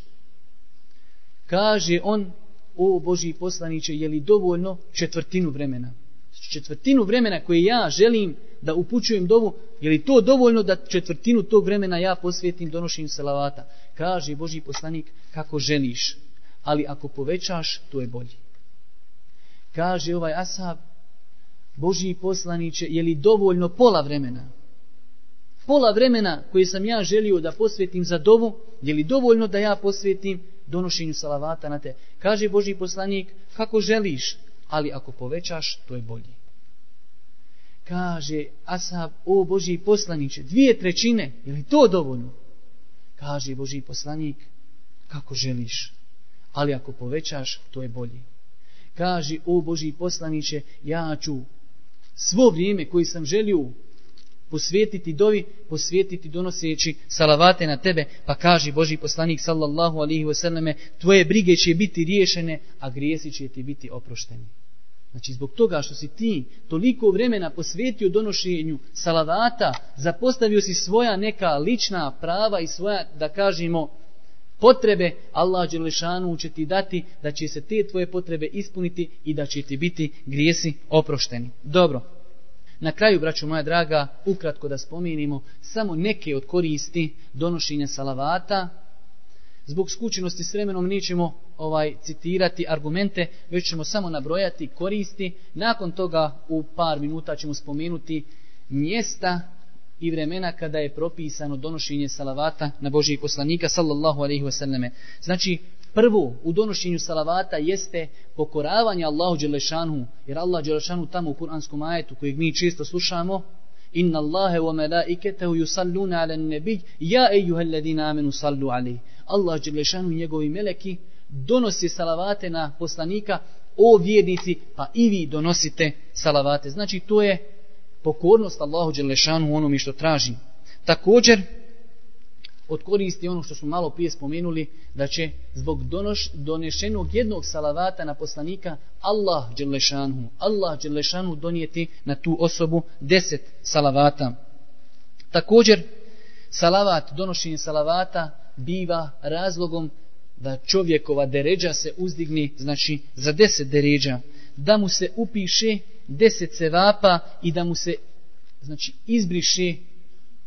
kaže on o Boži poslaniće je li dovoljno četvrtinu vremena četvrtinu vremena koje ja želim da upućujem dovu, je li to dovoljno da četvrtinu tog vremena ja posvetim donošenju salavata? Kaže Boži poslanik, kako želiš, ali ako povećaš, to je bolje. Kaže ovaj asab, Božji poslaniće, je li dovoljno pola vremena? Pola vremena koje sam ja želio da posvetim za dovu, je li dovoljno da ja posvetim donošenju salavata na te? Kaže Božji poslanik, kako želiš, ali ako povećaš, to je bolji. Kaže Asab, o Božji poslaniće, dvije trećine, je li to dovoljno? Kaže Božji poslanik, kako želiš, ali ako povećaš, to je bolji. Kaže, o Boži poslaniće, ja ću svo vrijeme koji sam želio posvetiti dovi, posvetiti donoseći salavate na tebe, pa kaže Boži poslanik sallallahu alihi wasallame, tvoje brige će biti riješene, a grijesi će ti biti oprošteni. Znači zbog toga što si ti toliko vremena posvetio donošenju salavata, zapostavio si svoja neka lična prava i svoja, da kažemo, potrebe, Allah Đelešanu će ti dati da će se te tvoje potrebe ispuniti i da će ti biti grijesi oprošteni. Dobro. Na kraju, braću moja draga, ukratko da spomenimo samo neke od koristi donošenja salavata, zbog skučenosti s vremenom nećemo ovaj citirati argumente, već ćemo samo nabrojati koristi. Nakon toga u par minuta ćemo spomenuti mjesta i vremena kada je propisano donošenje salavata na Božijeg poslanika sallallahu alaihi wasallame. Znači, prvo u donošenju salavata jeste pokoravanje Allahu Đelešanu, jer Allah Đelešanu tamo u kuranskom ajetu kojeg mi često slušamo, Inna Allahe wa malaiketahu yusalluna ala nebij, ja ejuha alladina amenu sallu alaihi. Allah Đelešanu i njegovi meleki donosi salavate na poslanika, o vjernici, pa i vi donosite salavate. Znači, to je pokornost Allahu Đelešanu u onome što traži. Također, od koristi ono što smo malo prije spomenuli, da će zbog donoš, donešenog jednog salavata na poslanika Allah Đelešanu, Allah Đelešanu donijeti na tu osobu deset salavata. Također, salavat, donošenje salavata biva razlogom da čovjekova deređa se uzdigni, znači za deset deređa, da mu se upiše deset sevapa i da mu se znači izbriše,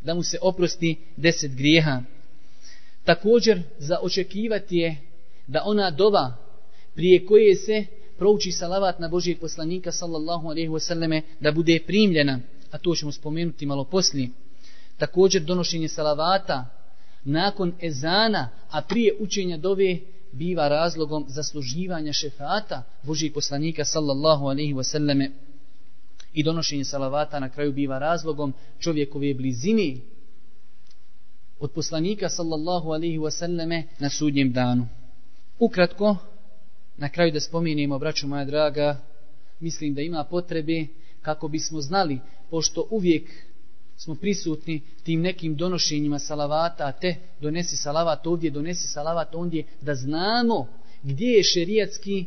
da mu se oprosti deset grijeha. Također za očekivati je da ona doba prije koje se prouči salavat na Božijeg poslanika sallallahu alaihi wasallame da bude primljena, a to ćemo spomenuti malo poslije. Također donošenje salavata nakon ezana, a prije učenja dove, biva razlogom zasluživanja šefata Božijeg poslanika sallallahu alaihi wasallame i donošenje salavata na kraju biva razlogom čovjekove blizini od poslanika sallallahu alaihi wasallame na sudnjem danu. Ukratko, na kraju da spominimo, braću moja draga, mislim da ima potrebe kako bismo znali, pošto uvijek smo prisutni tim nekim donošenjima salavata, a te donesi salavat ovdje, donesi salavat ondje, da znamo gdje je šerijatski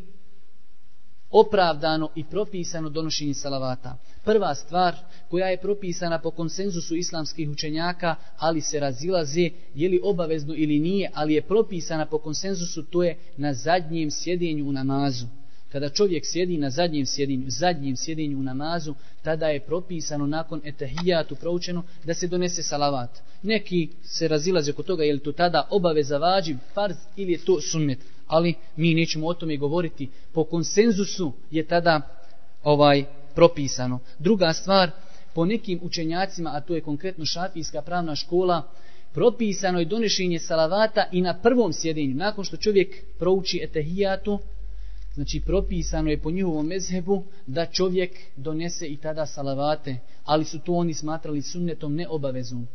opravdano i propisano donošenje salavata. Prva stvar koja je propisana po konsenzusu islamskih učenjaka, ali se razilaze je li obavezno ili nije, ali je propisana po konsenzusu, to je na zadnjem sjedinju u namazu kada čovjek sjedi na zadnjem sjedinju, zadnjem sjedinju u namazu, tada je propisano nakon etahijatu proučeno da se donese salavat. Neki se razilaze kod toga je li to tada obaveza vađib, farz ili je to sunnet. Ali mi nećemo o tome govoriti. Po konsenzusu je tada ovaj propisano. Druga stvar, po nekim učenjacima, a to je konkretno šafijska pravna škola, propisano je donešenje salavata i na prvom sjedinju. Nakon što čovjek prouči etahijatu, Znači, propisano je po njihovom mezhebu da čovjek donese i tada salavate, ali su to oni smatrali sunnetom neobavezom.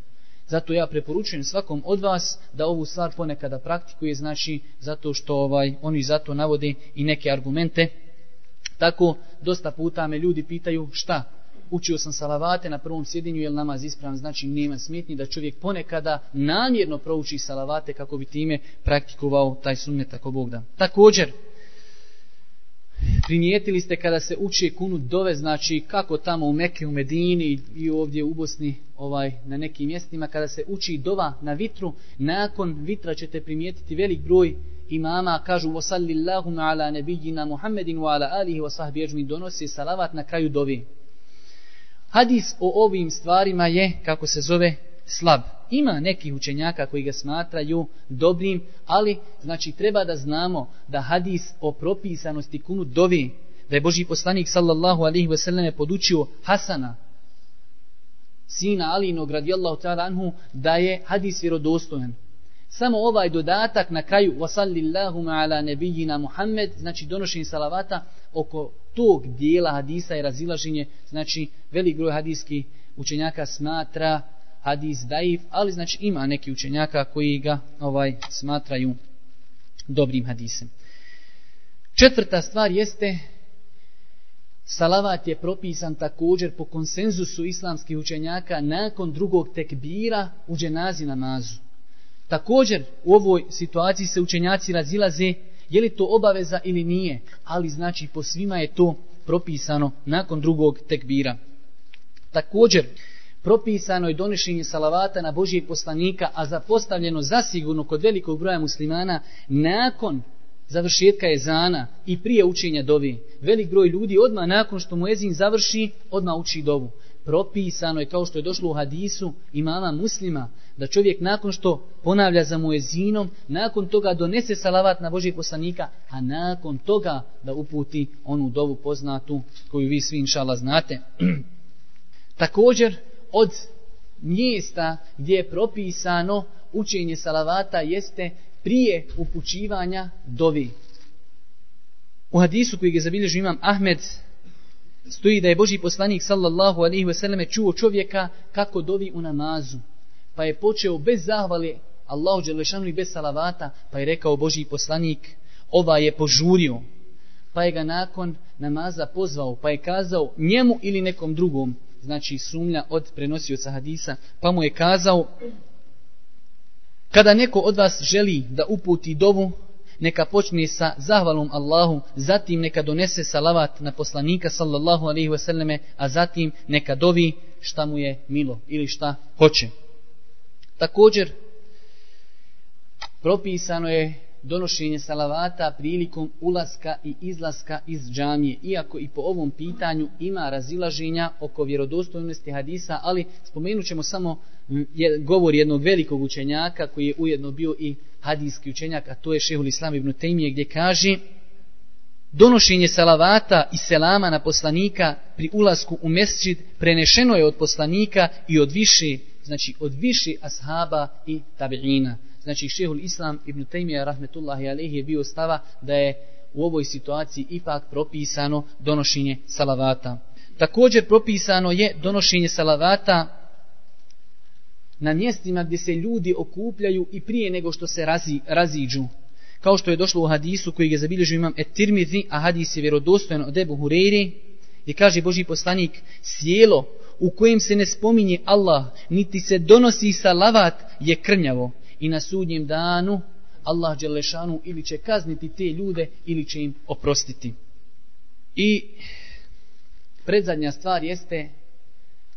Zato ja preporučujem svakom od vas da ovu stvar ponekada praktikuje, znači zato što ovaj oni zato navode i neke argumente. Tako, dosta puta me ljudi pitaju šta? Učio sam salavate na prvom sjedinju, jel namaz ispravan? Znači, nema smetnji da čovjek ponekada namjerno prouči salavate kako bi time praktikovao taj sunnet ako Bog da. Također, primijetili ste kada se uči kunu dove, znači kako tamo u Mekke, u Medini i ovdje u Bosni ovaj, na nekim mjestima, kada se uči dova na vitru, nakon vitra ćete primijetiti velik broj imama, kažu وَسَلِّ ala nebijina Muhammedin wa ala alihi wa sahbihi ajmi donosi salavat na kraju dovi. Hadis o ovim stvarima je, kako se zove, slab. Ima neki učenjaka koji ga smatraju dobrim, ali znači treba da znamo da hadis o propisanosti kunu dovi, da je Boži poslanik sallallahu alaihi ve selleme podučio Hasana, sina Alinog radijallahu ta'ala anhu, da je hadis vjerodostojan. Samo ovaj dodatak na kraju wasallillahu ala nebijina Muhammed, znači donošenje salavata oko tog dijela hadisa i razilaženje, znači velik broj hadijskih učenjaka smatra hadis daif, ali znači ima neki učenjaka koji ga ovaj smatraju dobrim hadisem. Četvrta stvar jeste salavat je propisan također po konsenzusu islamskih učenjaka nakon drugog tekbira u dženazi namazu. Također u ovoj situaciji se učenjaci razilaze je li to obaveza ili nije, ali znači po svima je to propisano nakon drugog tekbira. Također, propisano je donošenje salavata na Božijeg poslanika, a zapostavljeno zasigurno kod velikog broja muslimana nakon završetka ezana i prije učenja dovi. Velik broj ljudi odmah nakon što mu ezin završi, odmah uči dovu. Propisano je kao što je došlo u hadisu imama muslima, da čovjek nakon što ponavlja za muezinom, nakon toga donese salavat na Božijeg poslanika, a nakon toga da uputi onu dovu poznatu koju vi svi inšala znate. Također, od mjesta gdje je propisano učenje salavata jeste prije upućivanja dovi. U hadisu koji je zabilježio imam Ahmed stoji da je Boži poslanik sallallahu alaihi ve selleme čuo čovjeka kako dovi u namazu. Pa je počeo bez zahvale Allahu Đelešanu i bez salavata pa je rekao Boži poslanik ova je požurio. Pa je ga nakon namaza pozvao pa je kazao njemu ili nekom drugom znači sumnja od prenosioca hadisa, pa mu je kazao kada neko od vas želi da uputi dovu, neka počne sa zahvalom Allahu, zatim neka donese salavat na poslanika sallallahu alaihi wasallame, a zatim neka dovi šta mu je milo ili šta hoće. Također, propisano je donošenje salavata prilikom ulaska i izlaska iz džamije. Iako i po ovom pitanju ima razilaženja oko vjerodostojnosti hadisa, ali spomenut ćemo samo govor jednog velikog učenjaka koji je ujedno bio i hadijski učenjak, a to je šehul Islam ibn Tejmije gdje kaže donošenje salavata i selama na poslanika pri ulasku u mesčid prenešeno je od poslanika i od više, znači od više ashaba i tabi'ina znači šehul islam ibn Taymija rahmetullahi alaihi je bio stava da je u ovoj situaciji ipak propisano donošenje salavata. Također propisano je donošenje salavata na mjestima gdje se ljudi okupljaju i prije nego što se razi, raziđu. Kao što je došlo u hadisu koji je zabilježio imam Etirmidhi, a hadis je vjerodostojen od Ebu Hureyri, gdje kaže Boži poslanik, sjelo u kojem se ne spominje Allah, niti se donosi salavat, je krnjavo i na sudnjem danu Allah Đelešanu ili će kazniti te ljude ili će im oprostiti. I predzadnja stvar jeste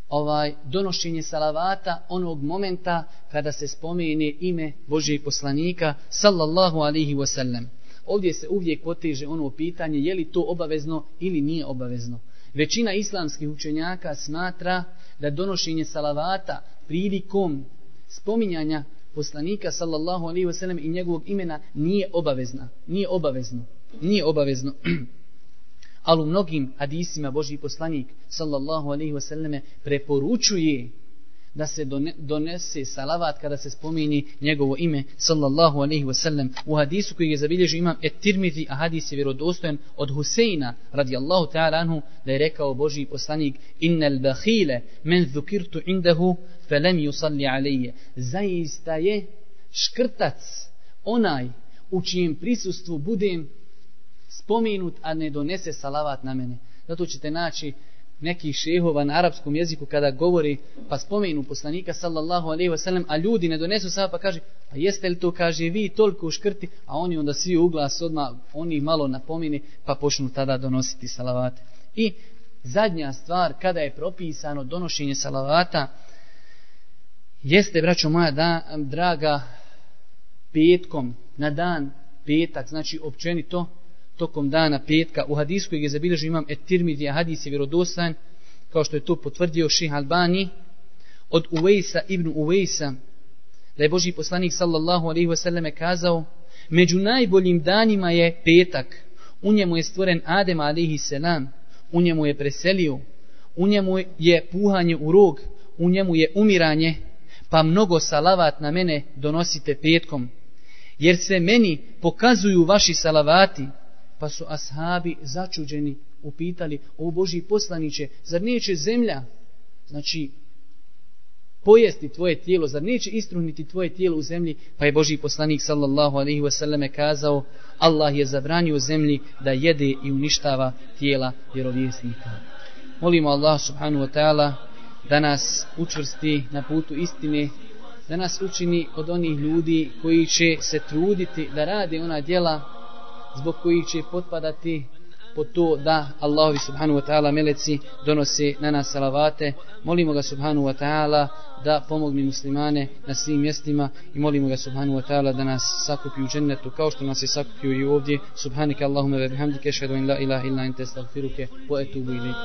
ovaj donošenje salavata onog momenta kada se spomene ime Božijeg poslanika sallallahu alihi wasallam. Ovdje se uvijek poteže ono pitanje je li to obavezno ili nije obavezno. Većina islamskih učenjaka smatra da donošenje salavata prilikom spominjanja poslanika sallallahu alaihi wasallam i njegovog imena nije obavezna. Nije obavezno. Nije obavezno. Ali u mnogim hadisima Boži poslanik sallallahu alaihi wasallam preporučuje da se donese salavat kada se spomeni njegovo ime sallallahu alaihi wasallam u hadisu koji je zabilježio imam et tirmidhi a hadis je vjerodostojen od Huseina radijallahu ta'ala anhu da je rekao Boži poslanik innal bakhile men zukirtu indahu felem yusalli alejje zaista je škrtac onaj u čijem prisustvu budem spomenut a ne donese salavat na mene. Zato ćete naći neki šehova na arapskom jeziku kada govori pa spomenu poslanika sallallahu alaihi ve sellem a ljudi ne donesu sada pa kaže, a jeste li to kaže vi toliko škrti, a oni onda svi uglas odmah, oni malo napomine pa počnu tada donositi salavate. I zadnja stvar kada je propisano donošenje salavata jeste, braćo moja da, draga, petkom na dan petak, znači općenito tokom dana petka. U hadisu kojeg je zabilježio imam Etirmidija hadis je vjerodostan kao što je to potvrdio Ših Albani od Uvejsa ibn Uvejsa da je Boži poslanik sallallahu alaihi wasallam kazao među najboljim danima je petak. U njemu je stvoren Adem alaihi selam u njemu je preselio. U njemu je puhanje u rog. U njemu je umiranje. Pa mnogo salavat na mene donosite petkom. Jer se meni pokazuju vaši salavati pa su ashabi začuđeni upitali o Boži poslaniće, zar neće zemlja znači pojesti tvoje tijelo, zar neće istruhniti tvoje tijelo u zemlji, pa je Boži poslanik sallallahu alaihi wasallam kazao Allah je zabranio zemlji da jede i uništava tijela vjerovjesnika. Molimo Allah subhanahu wa ta'ala da nas učvrsti na putu istine, da nas učini od onih ljudi koji će se truditi da rade ona djela zbog koji će potpadati po to da Allahovi subhanahu wa ta'ala meleci donose na nas salavate. Molimo ga subhanahu wa ta'ala da pomogni muslimane na svim mjestima i molimo ga subhanahu wa ta'ala da nas sakupi u džennetu kao što nas je sakupio i ovdje. Subhanike Allahume ve bihamdike šedu in la ilaha illa ente stagfiruke wa etubu ilike.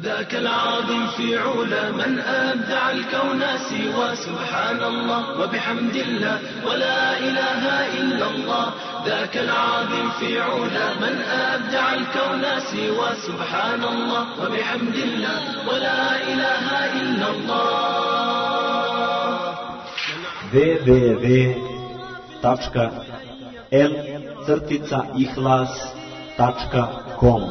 ذاك العظيم في علا من أبدع الكون سوى سبحان الله وبحمد الله ولا إله إلا الله. ذاك العظيم في علا من أبدع الكون سوى سبحان الله وبحمد الله ولا إله إلا الله. www.l-ihlas.com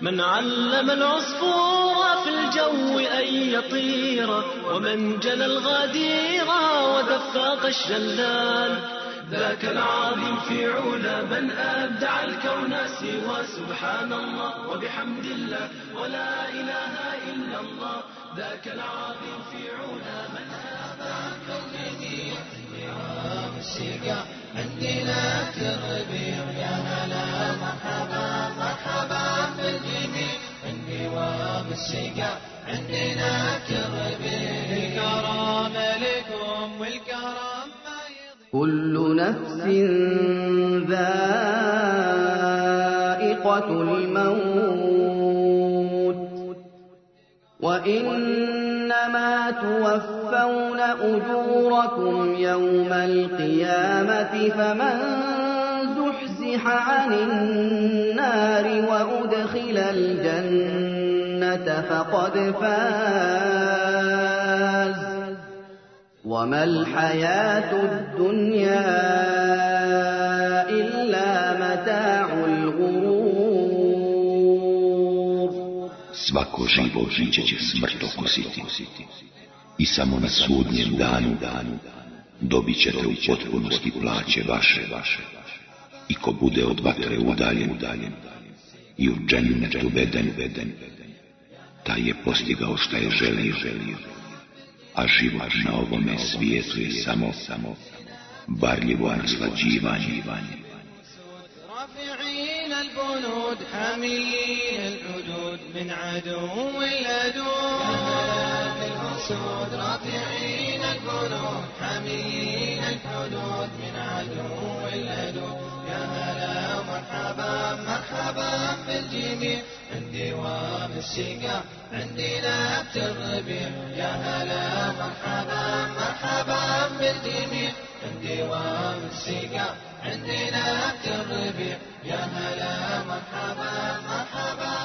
من علم العصفور في الجو أن يطير ومن جلى الغدير ودفاق الشلال ذاك العظيم في علا من أبدع الكون سوى سبحان الله وبحمد الله ولا إله إلا الله. ذاك العظيم في علا من أبدع الكون الشقا عندنا تربيع يا هلا مرحبا مرحبا عندنا تربيع الكرام لكم والكرم كل نفس ذائقة الموت. وإنما توفون أجوركم يوم القيامة فمن زحزح عن النار وأدخل الجنة. فقد فاز وما الحياة الدنيا إلا متاع الغرور Svako živo biće će smrt okusiti i samo na sudnjem danu dobit ćete u potpunosti plaće vaše i ko bude od vatre udaljen i u džennetu veden, taj je postigao šta je želio a život na ovome svijetu je samo, samo barljivo naslađivanje. رافعين البنود حاملين الحدود من عدو الأدود الأسود رافعين البنود حاملين الحدود من عدو الأدود يا هلا مرحبا مرحبا بالجميع عندي وام الشقا عندي نبت الربيع يا هلا مرحبا مرحبا بالجميع عندي وام الشقا عندي نبت الربيع يا هلا مرحبا مرحبا